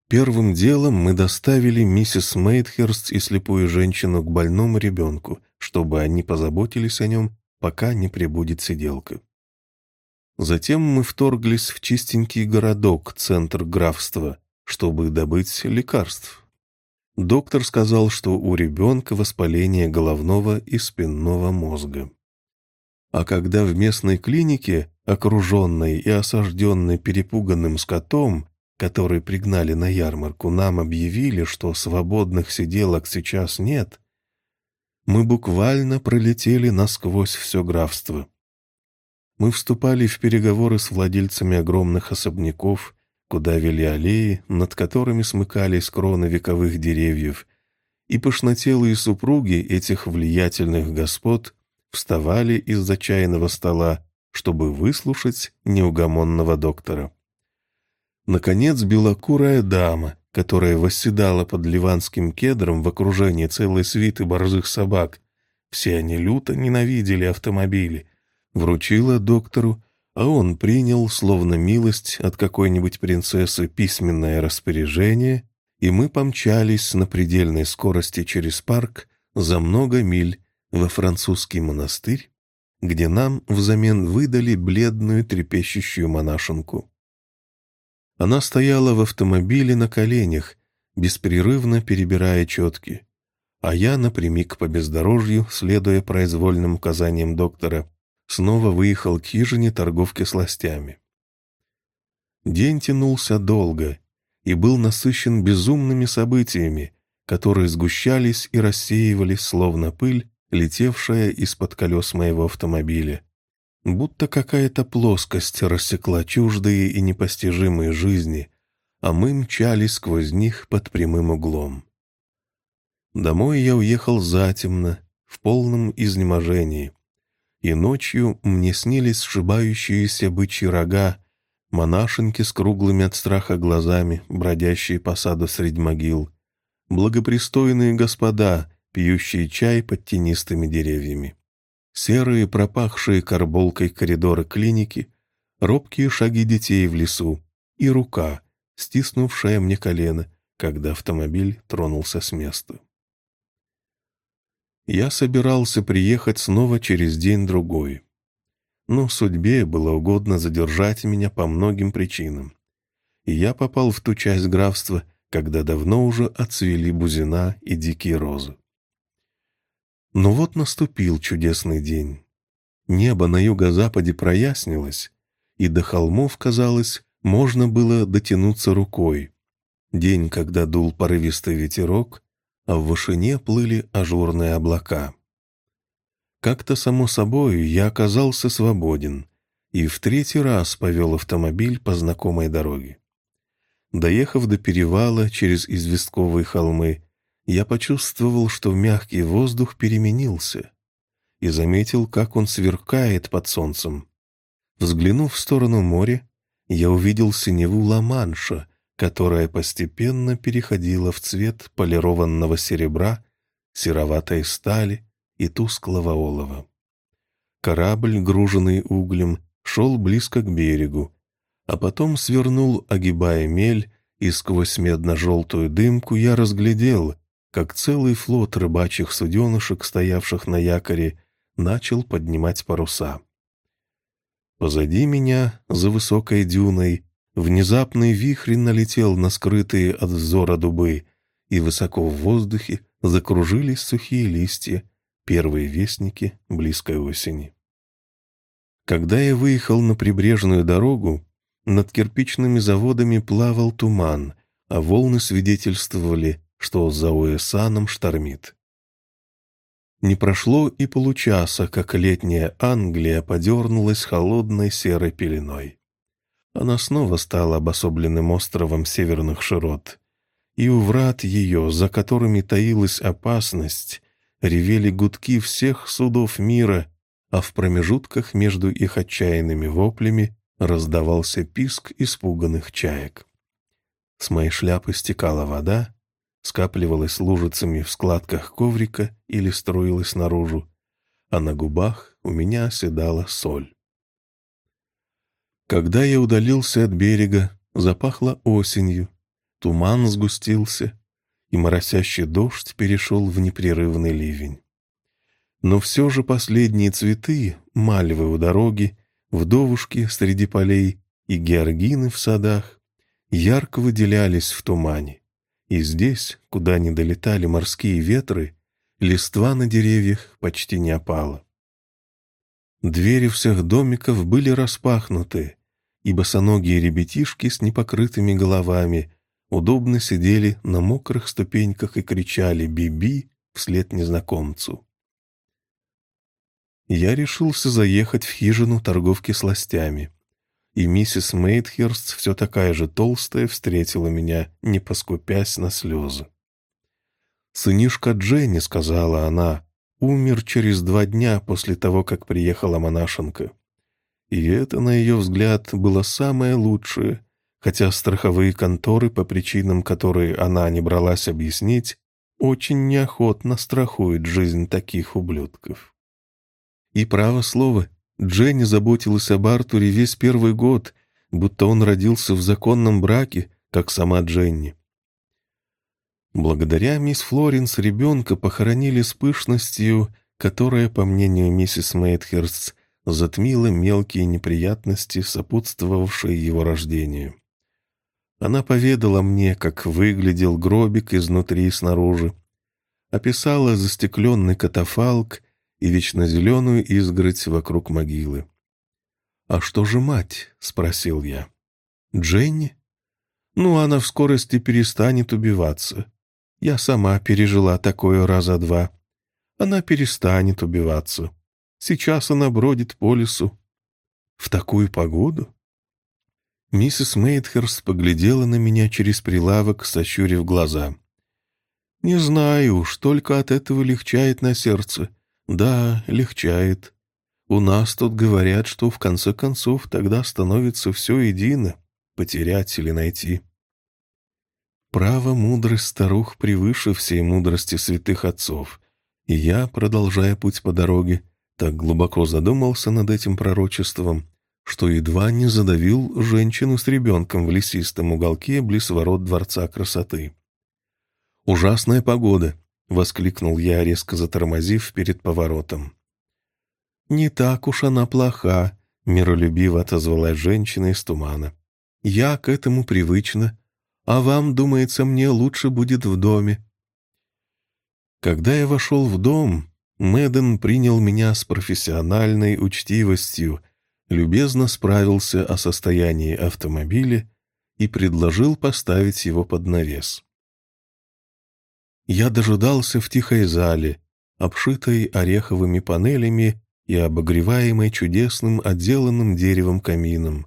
Первым делом мы доставили миссис Мейдхерст и слепую женщину к больному ребенку, чтобы они позаботились о нем, пока не прибудет сиделка. Затем мы вторглись в чистенький городок, центр графства, чтобы добыть лекарств. Доктор сказал, что у ребенка воспаление головного и спинного мозга. А когда в местной клинике, окруженной и осажденной перепуганным скотом, который пригнали на ярмарку, нам объявили, что свободных сиделок сейчас нет, мы буквально пролетели насквозь все графство. Мы вступали в переговоры с владельцами огромных особняков, куда вели аллеи, над которыми смыкались кроны вековых деревьев, и пышнотелые супруги этих влиятельных господ вставали из-за чайного стола, чтобы выслушать неугомонного доктора. Наконец, белокурая дама, которая восседала под ливанским кедром в окружении целой свиты борзых собак, все они люто ненавидели автомобили, вручила доктору, а он принял, словно милость от какой-нибудь принцессы, письменное распоряжение, и мы помчались на предельной скорости через парк за много миль во французский монастырь, где нам взамен выдали бледную трепещущую монашенку. Она стояла в автомобиле на коленях, беспрерывно перебирая четки, а я напрямик по бездорожью, следуя произвольным указаниям доктора, снова выехал к хижине торговки сластями. День тянулся долго и был насыщен безумными событиями, которые сгущались и рассеивались, словно пыль, летевшая из-под колес моего автомобиля. Будто какая-то плоскость рассекла чуждые и непостижимые жизни, а мы мчались сквозь них под прямым углом. Домой я уехал затемно, в полном изнеможении, и ночью мне снились сшибающиеся бычьи рога, монашенки с круглыми от страха глазами, бродящие по саду средь могил, благопристойные господа, пьющие чай под тенистыми деревьями, серые пропахшие карболкой коридоры клиники, робкие шаги детей в лесу и рука, стиснувшая мне колено, когда автомобиль тронулся с места. Я собирался приехать снова через день-другой. Но судьбе было угодно задержать меня по многим причинам. И я попал в ту часть графства, когда давно уже отцвели бузина и дикие розы. Но вот наступил чудесный день. Небо на юго-западе прояснилось, и до холмов, казалось, можно было дотянуться рукой. День, когда дул порывистый ветерок, а в вышине плыли ажурные облака. Как-то само собой я оказался свободен и в третий раз повел автомобиль по знакомой дороге. Доехав до перевала через известковые холмы, я почувствовал, что мягкий воздух переменился и заметил, как он сверкает под солнцем. Взглянув в сторону моря, я увидел синеву Ла-Манша, которая постепенно переходила в цвет полированного серебра, сероватой стали и тусклого олова. Корабль, груженный углем, шел близко к берегу, а потом свернул, огибая мель, и сквозь медно-желтую дымку я разглядел, как целый флот рыбачьих суденышек, стоявших на якоре, начал поднимать паруса. Позади меня, за высокой дюной, Внезапный вихрь налетел на скрытые от взора дубы, и высоко в воздухе закружились сухие листья, первые вестники близкой осени. Когда я выехал на прибрежную дорогу, над кирпичными заводами плавал туман, а волны свидетельствовали, что за Уэсаном штормит. Не прошло и получаса, как летняя Англия подернулась холодной серой пеленой она снова стала обособленным островом северных широт. И у врат ее, за которыми таилась опасность, ревели гудки всех судов мира, а в промежутках между их отчаянными воплями раздавался писк испуганных чаек. С моей шляпы стекала вода, скапливалась лужицами в складках коврика или струилась наружу, а на губах у меня оседала соль. Когда я удалился от берега, запахло осенью, туман сгустился, и моросящий дождь перешел в непрерывный ливень. Но все же последние цветы, мальвы у дороги, вдовушки среди полей и георгины в садах ярко выделялись в тумане. И здесь, куда не долетали морские ветры, листва на деревьях почти не опала. Двери всех домиков были распахнуты, и босоногие ребятишки с непокрытыми головами удобно сидели на мокрых ступеньках и кричали «Би-би» вслед незнакомцу. Я решился заехать в хижину торговки сластями, и миссис Мейдхерст, все такая же толстая, встретила меня, не поскупясь на слезы. «Сынишка Дженни», — сказала она, — «умер через два дня после того, как приехала монашенка. И это, на ее взгляд, было самое лучшее, хотя страховые конторы, по причинам, которые она не бралась объяснить, очень неохотно страхуют жизнь таких ублюдков. И право слово, Дженни заботилась об Артуре весь первый год, будто он родился в законном браке, как сама Дженни. Благодаря мисс Флоренс ребенка похоронили с пышностью, которая, по мнению миссис Мейтхерст, затмила мелкие неприятности, сопутствовавшие его рождению. Она поведала мне, как выглядел гробик изнутри и снаружи, описала застекленный катафалк и вечно зеленую изгородь вокруг могилы. «А что же мать?» — спросил я. «Дженни?» «Ну, она в скорости перестанет убиваться. Я сама пережила такое раза два. Она перестанет убиваться. Сейчас она бродит по лесу. В такую погоду? Миссис Мейдхерст поглядела на меня через прилавок, сощурив глаза. «Не знаю уж, только от этого легчает на сердце. Да, легчает. У нас тут говорят, что в конце концов тогда становится все едино, потерять или найти». Право мудрость старух превыше всей мудрости святых отцов, и я, продолжая путь по дороге, так глубоко задумался над этим пророчеством, что едва не задавил женщину с ребенком в лесистом уголке близ ворот Дворца красоты. «Ужасная погода!» — воскликнул я, резко затормозив перед поворотом. «Не так уж она плоха», — миролюбиво отозвалась женщина из тумана. «Я к этому привычна, а вам, думается, мне лучше будет в доме». Когда я вошел в дом, Мэдден принял меня с профессиональной учтивостью, любезно справился о состоянии автомобиля и предложил поставить его под навес. Я дожидался в тихой зале, обшитой ореховыми панелями и обогреваемой чудесным отделанным деревом камином.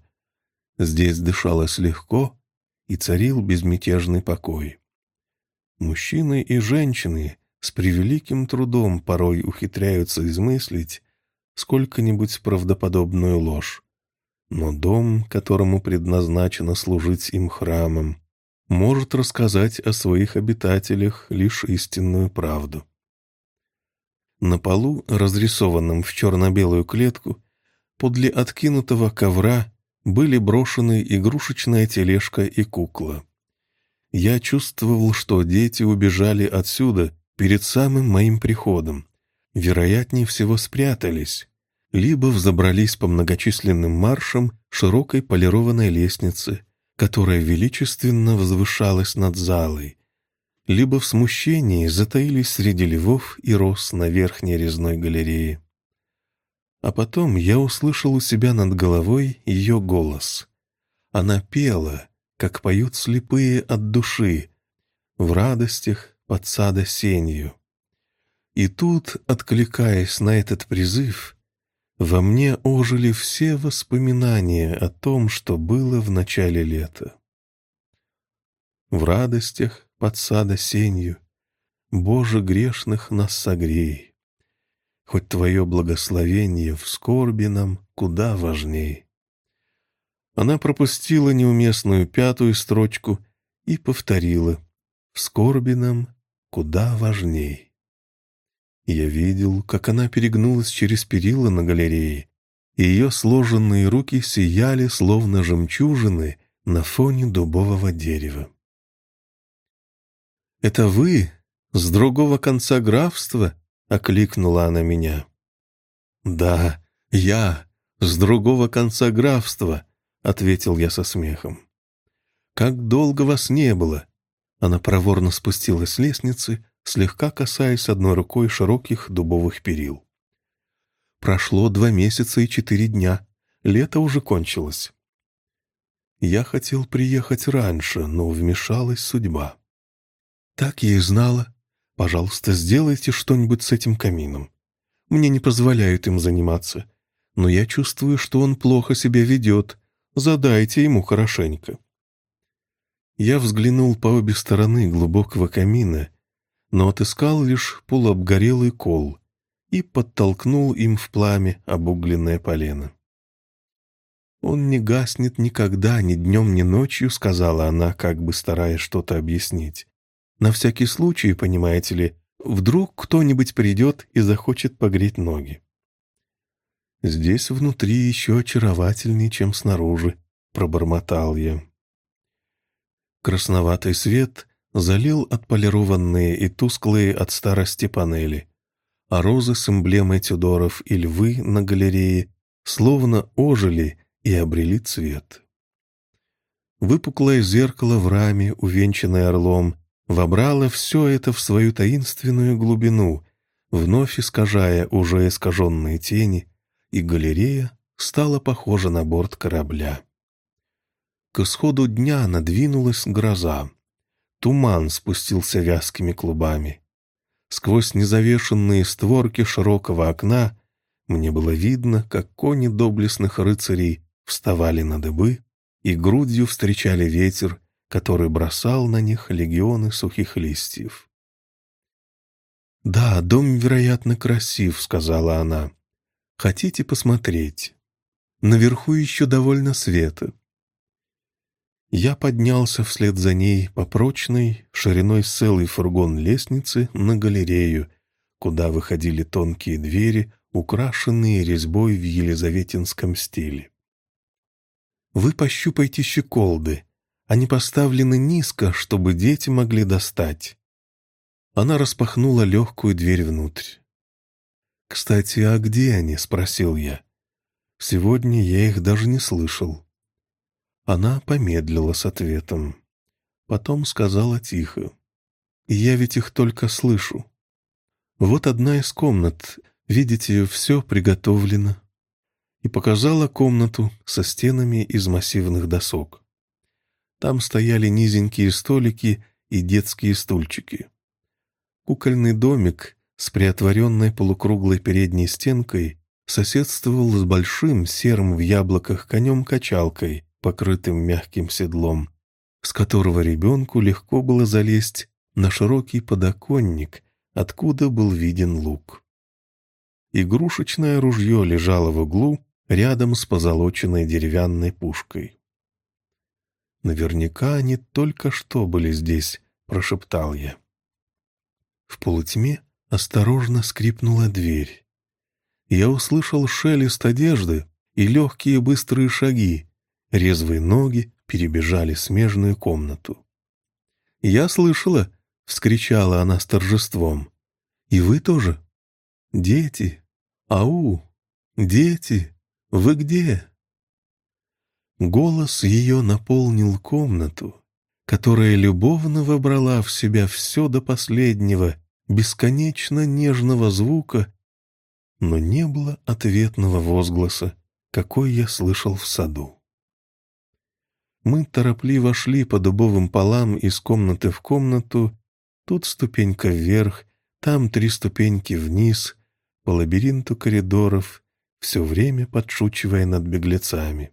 Здесь дышалось легко и царил безмятежный покой. Мужчины и женщины с превеликим трудом порой ухитряются измыслить сколько-нибудь правдоподобную ложь. Но дом, которому предназначено служить им храмом, может рассказать о своих обитателях лишь истинную правду. На полу, разрисованном в черно-белую клетку, подле откинутого ковра были брошены игрушечная тележка и кукла. Я чувствовал, что дети убежали отсюда перед самым моим приходом. Вероятнее всего спрятались, либо взобрались по многочисленным маршам широкой полированной лестницы, которая величественно возвышалась над залой, либо в смущении затаились среди львов и роз на верхней резной галерее. А потом я услышал у себя над головой ее голос. Она пела, как поют слепые от души, в радостях, под сада сенью. И тут, откликаясь на этот призыв, во мне ожили все воспоминания о том, что было в начале лета. В радостях под сада сенью, Боже грешных нас согрей, Хоть Твое благословение в скорби нам куда важней. Она пропустила неуместную пятую строчку и повторила «В скорби нам куда важней. Я видел, как она перегнулась через перила на галерее, и ее сложенные руки сияли, словно жемчужины, на фоне дубового дерева. «Это вы? С другого конца графства?» — окликнула она меня. «Да, я, «С другого конца графства», — ответил я со смехом. «Как долго вас не было?» Она проворно спустилась с лестницы, слегка касаясь одной рукой широких дубовых перил. Прошло два месяца и четыре дня. Лето уже кончилось. Я хотел приехать раньше, но вмешалась судьба. Так я и знала. Пожалуйста, сделайте что-нибудь с этим камином. Мне не позволяют им заниматься. Но я чувствую, что он плохо себя ведет. Задайте ему хорошенько. Я взглянул по обе стороны глубокого камина, но отыскал лишь полуобгорелый кол и подтолкнул им в пламя обугленное полено. «Он не гаснет никогда, ни днем, ни ночью», — сказала она, как бы стараясь что-то объяснить. «На всякий случай, понимаете ли, вдруг кто-нибудь придет и захочет погреть ноги». «Здесь внутри еще очаровательнее, чем снаружи», — пробормотал я. Красноватый свет залил отполированные и тусклые от старости панели а розы с эмблемой Тюдоров и львы на галерее словно ожили и обрели цвет. Выпуклое зеркало в раме, увенчанное орлом, вобрало все это в свою таинственную глубину, вновь искажая уже искаженные тени, и галерея стала похожа на борт корабля. К исходу дня надвинулась гроза. Туман спустился вязкими клубами. Сквозь незавешенные створки широкого окна мне было видно, как кони доблестных рыцарей вставали на дыбы и грудью встречали ветер, который бросал на них легионы сухих листьев. «Да, дом, вероятно, красив», — сказала она. «Хотите посмотреть? Наверху еще довольно света. Я поднялся вслед за ней по прочной, шириной целый фургон лестницы на галерею, куда выходили тонкие двери, украшенные резьбой в елизаветинском стиле. Вы пощупайте щеколды. Они поставлены низко, чтобы дети могли достать. Она распахнула легкую дверь внутрь. «Кстати, а где они?» — спросил я. «Сегодня я их даже не слышал». Она помедлила с ответом. Потом сказала тихо. «Я ведь их только слышу. Вот одна из комнат. Видите, все приготовлено». И показала комнату со стенами из массивных досок. Там стояли низенькие столики и детские стульчики. Кукольный домик с приотворенной полукруглой передней стенкой соседствовал с большим серым в яблоках конем-качалкой, покрытым мягким седлом, с которого ребенку легко было залезть на широкий подоконник, откуда был виден лук. Игрушечное ружье лежало в углу рядом с позолоченной деревянной пушкой. «Наверняка они только что были здесь», — прошептал я. В полутьме осторожно скрипнула дверь. Я услышал шелест одежды и легкие быстрые шаги, Резвые ноги перебежали смежную комнату. «Я слышала!» — вскричала она с торжеством. «И вы тоже? Дети! Ау! Дети! Вы где?» Голос ее наполнил комнату, которая любовно вобрала в себя все до последнего, бесконечно нежного звука, но не было ответного возгласа, какой я слышал в саду. Мы торопливо шли по дубовым полам из комнаты в комнату, тут ступенька вверх, там три ступеньки вниз, по лабиринту коридоров, все время подшучивая над беглецами.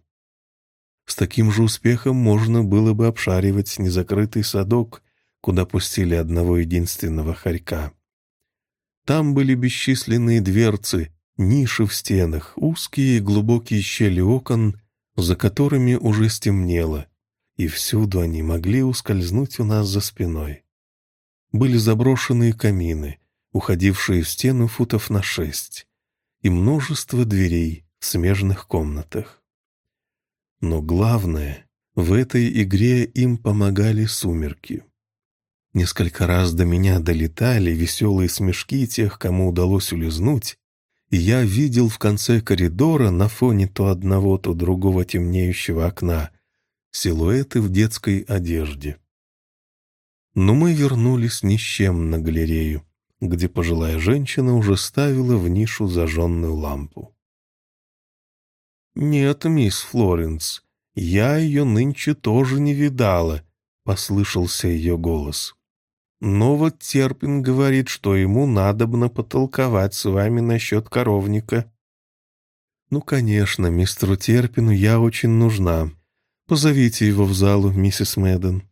С таким же успехом можно было бы обшаривать незакрытый садок, куда пустили одного единственного хорька. Там были бесчисленные дверцы, ниши в стенах, узкие и глубокие щели окон, за которыми уже стемнело, и всюду они могли ускользнуть у нас за спиной. Были заброшенные камины, уходившие в стену футов на шесть, и множество дверей в смежных комнатах. Но главное, в этой игре им помогали сумерки. Несколько раз до меня долетали веселые смешки тех, кому удалось улизнуть, я видел в конце коридора на фоне то одного, то другого темнеющего окна силуэты в детской одежде. Но мы вернулись ни с чем на галерею, где пожилая женщина уже ставила в нишу зажженную лампу. «Нет, мисс Флоренс, я ее нынче тоже не видала», — послышался ее голос. «Но вот Терпин говорит, что ему надобно потолковать с вами насчет коровника». «Ну, конечно, мистеру Терпину я очень нужна. Позовите его в залу, миссис Мэдден».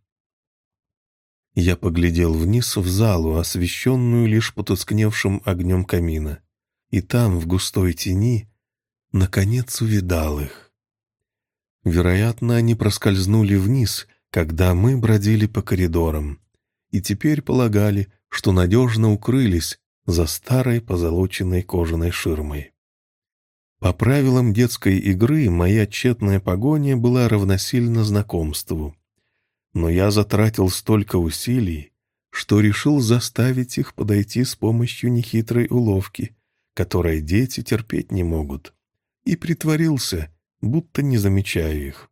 Я поглядел вниз в залу, освещенную лишь потускневшим огнем камина. И там, в густой тени, наконец увидал их. Вероятно, они проскользнули вниз, когда мы бродили по коридорам, и теперь полагали, что надежно укрылись за старой позолоченной кожаной ширмой. По правилам детской игры моя тщетная погоня была равносильна знакомству. Но я затратил столько усилий, что решил заставить их подойти с помощью нехитрой уловки, которой дети терпеть не могут и притворился, будто не замечая их.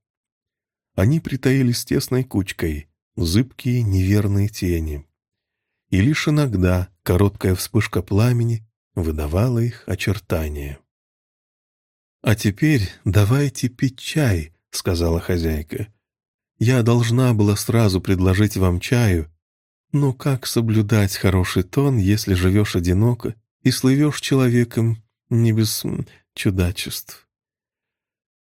Они притаились тесной кучкой, зыбкие неверные тени. И лишь иногда короткая вспышка пламени выдавала их очертания. «А теперь давайте пить чай», — сказала хозяйка. «Я должна была сразу предложить вам чаю, но как соблюдать хороший тон, если живешь одиноко и слывешь человеком не без чудачеств.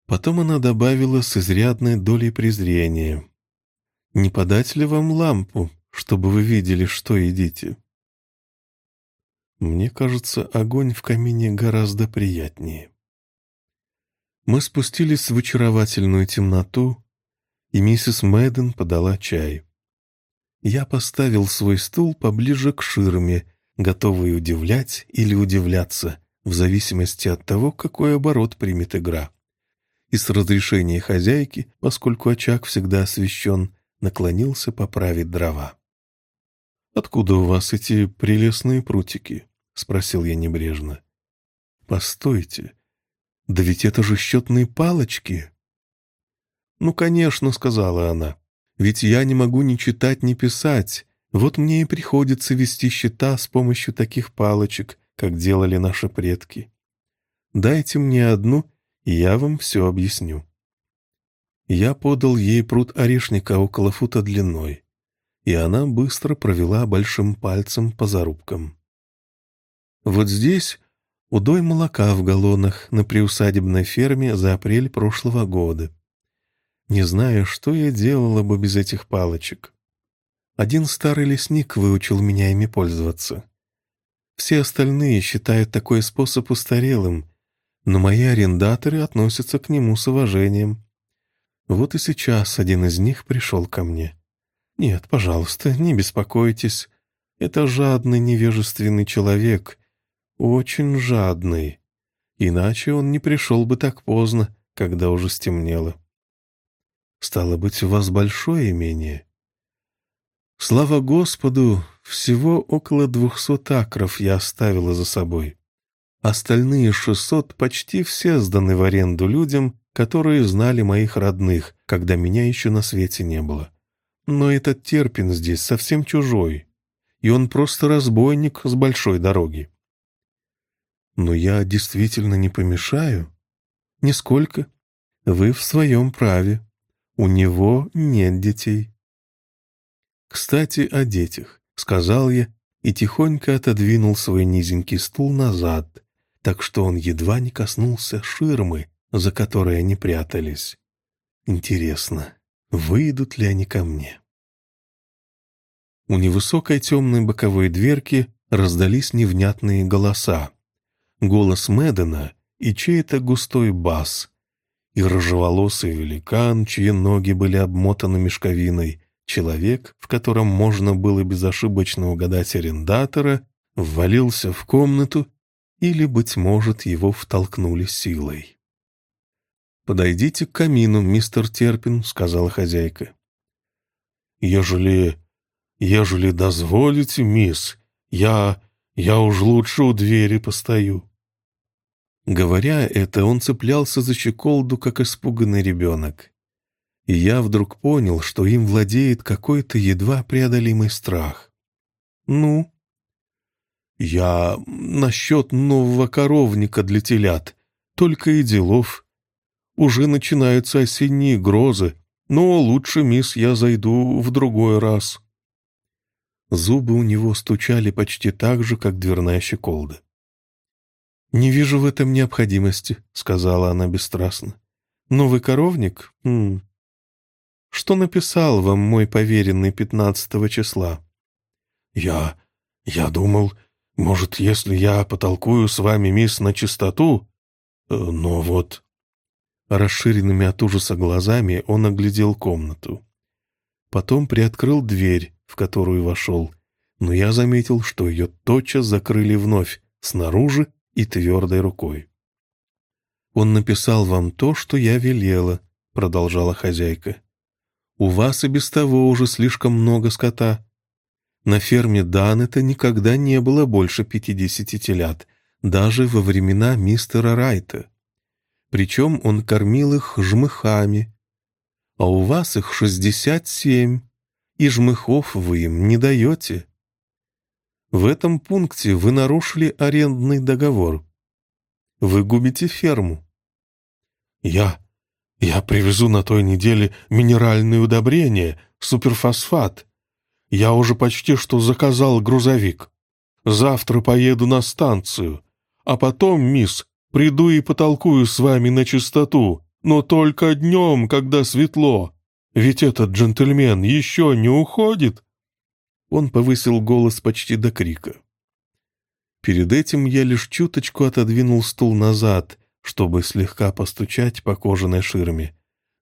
Потом она добавила с изрядной долей презрения. «Не подать ли вам лампу, чтобы вы видели, что едите?» Мне кажется, огонь в камине гораздо приятнее. Мы спустились в очаровательную темноту, и миссис Мэдден подала чай. Я поставил свой стул поближе к ширме, готовый удивлять или удивляться, в зависимости от того, какой оборот примет игра. И с разрешения хозяйки, поскольку очаг всегда освещен, наклонился поправить дрова. «Откуда у вас эти прелестные прутики?» — спросил я небрежно. «Постойте, да ведь это же счетные палочки!» «Ну, конечно», — сказала она, — «ведь я не могу ни читать, ни писать, вот мне и приходится вести счета с помощью таких палочек, как делали наши предки. Дайте мне одну, и я вам все объясню. Я подал ей пруд орешника около фута длиной, и она быстро провела большим пальцем по зарубкам. Вот здесь удой молока в галлонах на приусадебной ферме за апрель прошлого года. Не знаю, что я делала бы без этих палочек. Один старый лесник выучил меня ими пользоваться. Все остальные считают такой способ устарелым, но мои арендаторы относятся к нему с уважением. Вот и сейчас один из них пришел ко мне. Нет, пожалуйста, не беспокойтесь. Это жадный невежественный человек, очень жадный. Иначе он не пришел бы так поздно, когда уже стемнело. Стало быть, у вас большое имение? Слава Господу, всего около двухсот акров я оставила за собой. Остальные шестьсот почти все сданы в аренду людям, которые знали моих родных, когда меня еще на свете не было. Но этот Терпин здесь совсем чужой, и он просто разбойник с большой дороги. Но я действительно не помешаю? Нисколько. Вы в своем праве. У него нет детей. Кстати, о детях. — сказал я и тихонько отодвинул свой низенький стул назад, так что он едва не коснулся ширмы, за которой они прятались. Интересно, выйдут ли они ко мне? У невысокой темной боковой дверки раздались невнятные голоса. Голос Мэддена и чей-то густой бас, и рыжеволосый великан, чьи ноги были обмотаны мешковиной, Человек, в котором можно было безошибочно угадать арендатора, ввалился в комнату или, быть может, его втолкнули силой. «Подойдите к камину, мистер Терпин», — сказала хозяйка. «Ежели... ежели дозволите, мисс, я... я уж лучше у двери постою». Говоря это, он цеплялся за щеколду, как испуганный ребенок. И я вдруг понял, что им владеет какой-то едва преодолимый страх. «Ну?» «Я насчет нового коровника для телят. Только и делов. Уже начинаются осенние грозы, но лучше, мисс, я зайду в другой раз». Зубы у него стучали почти так же, как дверная щеколда. «Не вижу в этом необходимости», — сказала она бесстрастно. «Новый коровник? М -м. Что написал вам мой поверенный пятнадцатого числа?» «Я... я думал, может, если я потолкую с вами, мисс, на чистоту? Э, но вот...» Расширенными от ужаса глазами он оглядел комнату. Потом приоткрыл дверь, в которую вошел, но я заметил, что ее тотчас закрыли вновь, снаружи и твердой рукой. «Он написал вам то, что я велела», — продолжала хозяйка. «У вас и без того уже слишком много скота. На ферме Данета никогда не было больше пятидесяти телят, даже во времена мистера Райта. Причем он кормил их жмыхами. А у вас их шестьдесят семь, и жмыхов вы им не даете. В этом пункте вы нарушили арендный договор. Вы губите ферму. Я... я привезу на той неделе минеральные удобрения, суперфосфат. Я уже почти что заказал грузовик. Завтра поеду на станцию. А потом, мисс, приду и потолкую с вами на чистоту, но только днем, когда светло. Ведь этот джентльмен еще не уходит. Он повысил голос почти до крика. Перед этим я лишь чуточку отодвинул стул назад, чтобы слегка постучать по кожаной ширме,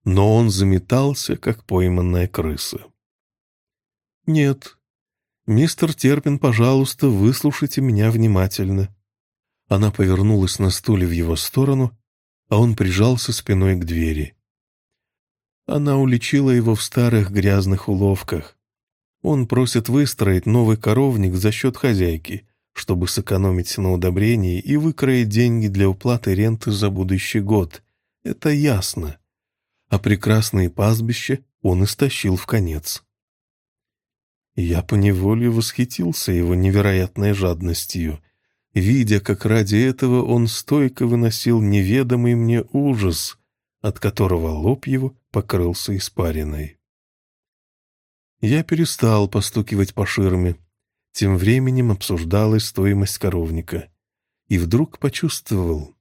но он заметался, как пойманная крыса. «Нет. Мистер Терпин, пожалуйста, выслушайте меня внимательно». Она повернулась на стуле в его сторону, а он прижался спиной к двери. Она уличила его в старых грязных уловках. Он просит выстроить новый коровник за счет хозяйки, чтобы сэкономить на удобрении и выкроить деньги для уплаты ренты за будущий год. Это ясно. А прекрасные пастбища он истощил в конец. Я поневоле восхитился его невероятной жадностью, видя, как ради этого он стойко выносил неведомый мне ужас, от которого лоб его покрылся испариной. Я перестал постукивать по ширме. Тем временем обсуждалась стоимость коровника. И вдруг почувствовал,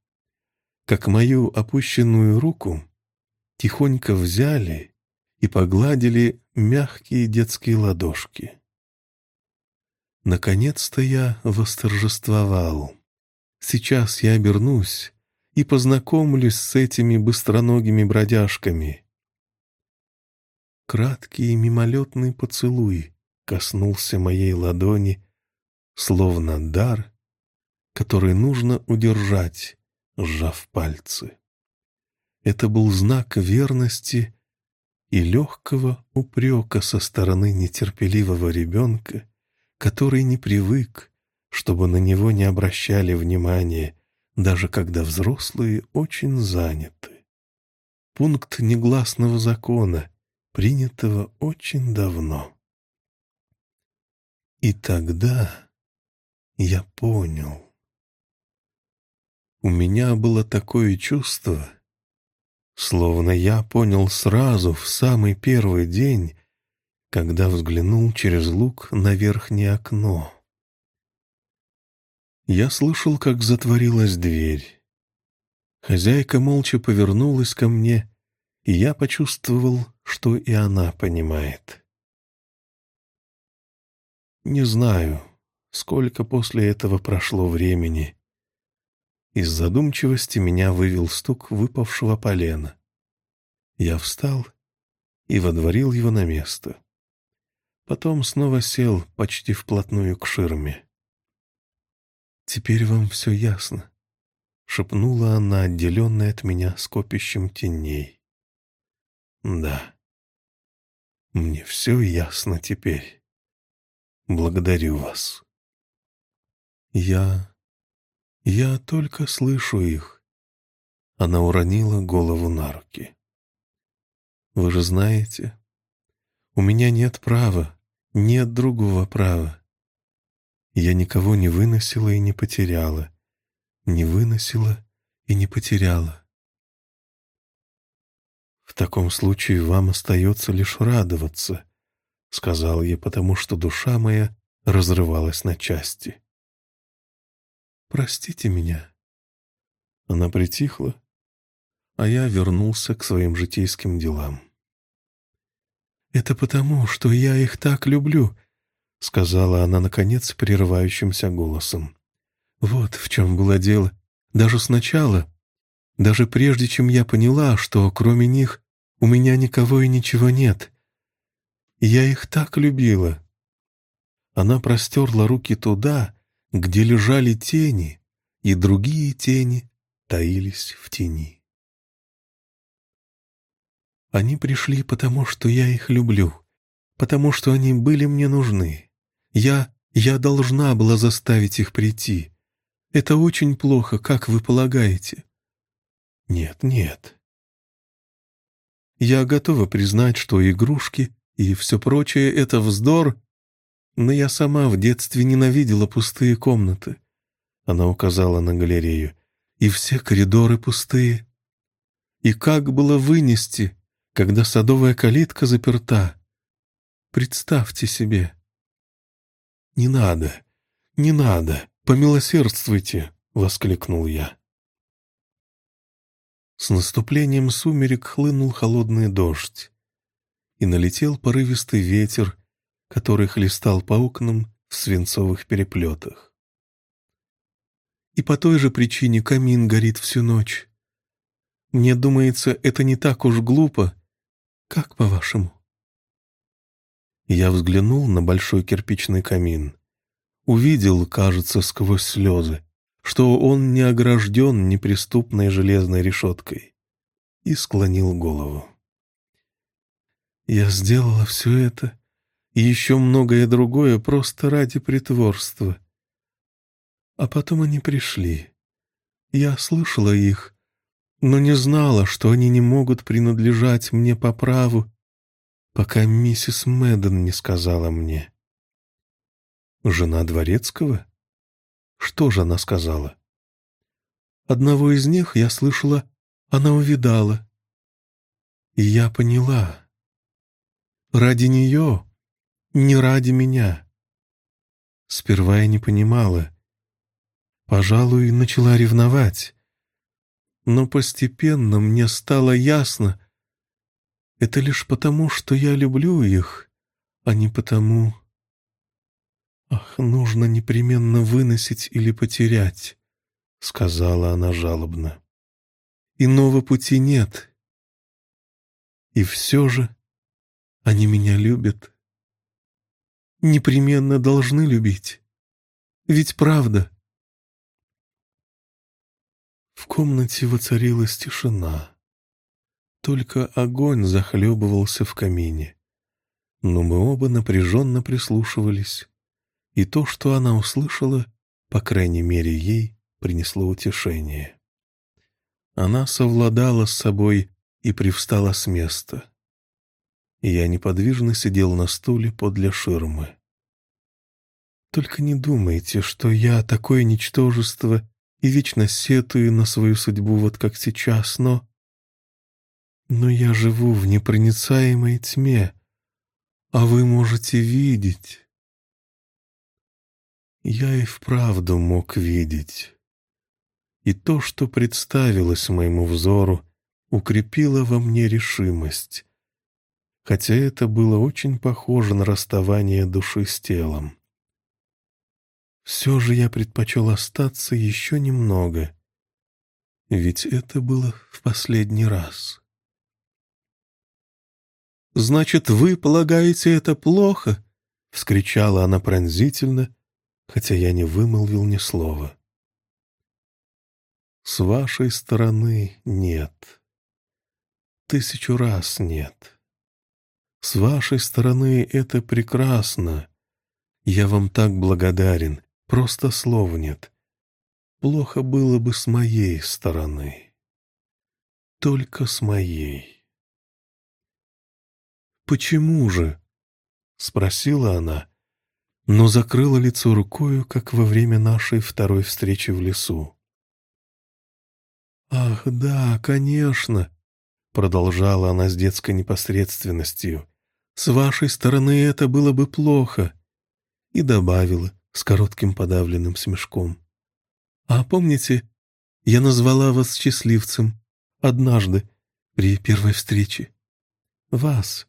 как мою опущенную руку тихонько взяли и погладили мягкие детские ладошки. Наконец-то я восторжествовал. Сейчас я обернусь и познакомлюсь с этими быстроногими бродяжками. Краткий мимолетный поцелуй коснулся моей ладони, словно дар, который нужно удержать, сжав пальцы. Это был знак верности и легкого упрека со стороны нетерпеливого ребенка, который не привык, чтобы на него не обращали внимания, даже когда взрослые очень заняты. Пункт негласного закона, принятого очень давно. И тогда я понял. У меня было такое чувство, Словно я понял сразу, в самый первый день, когда взглянул через лук на верхнее окно. Я слышал, как затворилась дверь. Хозяйка молча повернулась ко мне, и я почувствовал, что и она понимает. Не знаю, сколько после этого прошло времени, из задумчивости меня вывел стук выпавшего полена. Я встал и водворил его на место. Потом снова сел почти вплотную к ширме. «Теперь вам все ясно», — шепнула она, отделенная от меня скопищем теней. «Да, мне все ясно теперь. Благодарю вас». «Я Я только слышу их. Она уронила голову на руки. Вы же знаете, у меня нет права, нет другого права. Я никого не выносила и не потеряла, не выносила и не потеряла. В таком случае вам остается лишь радоваться, сказал я, потому что душа моя разрывалась на части. Простите меня. Она притихла, а я вернулся к своим житейским делам. «Это потому, что я их так люблю», — сказала она, наконец, прерывающимся голосом. «Вот в чем было дело. Даже сначала, даже прежде, чем я поняла, что кроме них у меня никого и ничего нет. Я их так любила». Она простерла руки туда, где лежали тени, и другие тени таились в тени. Они пришли потому, что я их люблю, потому что они были мне нужны. Я... я должна была заставить их прийти. Это очень плохо, как вы полагаете? Нет, нет. Я готова признать, что игрушки и все прочее — это вздор, но я сама в детстве ненавидела пустые комнаты. Она указала на галерею. И все коридоры пустые. И как было вынести когда садовая калитка заперта. Представьте себе. «Не надо, не надо, помилосердствуйте!» — воскликнул я. С наступлением сумерек хлынул холодный дождь, и налетел порывистый ветер, который хлестал по окнам в свинцовых переплетах. И по той же причине камин горит всю ночь. Мне думается, это не так уж глупо как по-вашему?» Я взглянул на большой кирпичный камин. Увидел, кажется, сквозь слезы, что он не огражден неприступной железной решеткой, и склонил голову. Я сделала все это и еще многое другое просто ради притворства. А потом они пришли. Я слышала их, но не знала, что они не могут принадлежать мне по праву, пока миссис Мэдден не сказала мне. Жена Дворецкого? Что же она сказала? Одного из них я слышала, она увидала. И я поняла. Ради нее, не ради меня. Сперва я не понимала. Пожалуй, начала ревновать. Но постепенно мне стало ясно, это лишь потому, что я люблю их, а не потому... «Ах, нужно непременно выносить или потерять», — сказала она жалобно. «Иного пути нет. И все же они меня любят. Непременно должны любить. Ведь правда». В комнате воцарилась тишина. Только огонь захлебывался в камине. Но мы оба напряженно прислушивались, и то, что она услышала, по крайней мере ей, принесло утешение. Она совладала с собой и привстала с места. Я неподвижно сидел на стуле подле ширмы. «Только не думайте, что я такое ничтожество и вечно сетую на свою судьбу, вот как сейчас, но... Но я живу в непроницаемой тьме, а вы можете видеть. Я и вправду мог видеть. И то, что представилось моему взору, укрепило во мне решимость, хотя это было очень похоже на расставание души с телом. Все же я предпочел остаться еще немного, ведь это было в последний раз. «Значит, вы полагаете это плохо?» — вскричала она пронзительно, хотя я не вымолвил ни слова. «С вашей стороны нет. Тысячу раз нет. С вашей стороны это прекрасно. Я вам так благодарен, Просто слова нет. плохо было бы с моей стороны. Только с моей. «Почему же?» — спросила она, но закрыла лицо рукою, как во время нашей второй встречи в лесу. «Ах, да, конечно!» — продолжала она с детской непосредственностью. «С вашей стороны это было бы плохо!» И добавила с коротким подавленным смешком. «А помните, я назвала вас счастливцем однажды при первой встрече? Вас,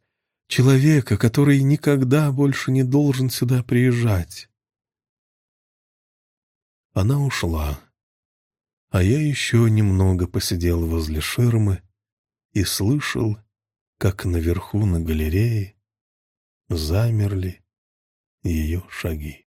человека, который никогда больше не должен сюда приезжать!» Она ушла а я еще немного посидел возле ширмы и слышал, как наверху на галерее замерли ее шаги.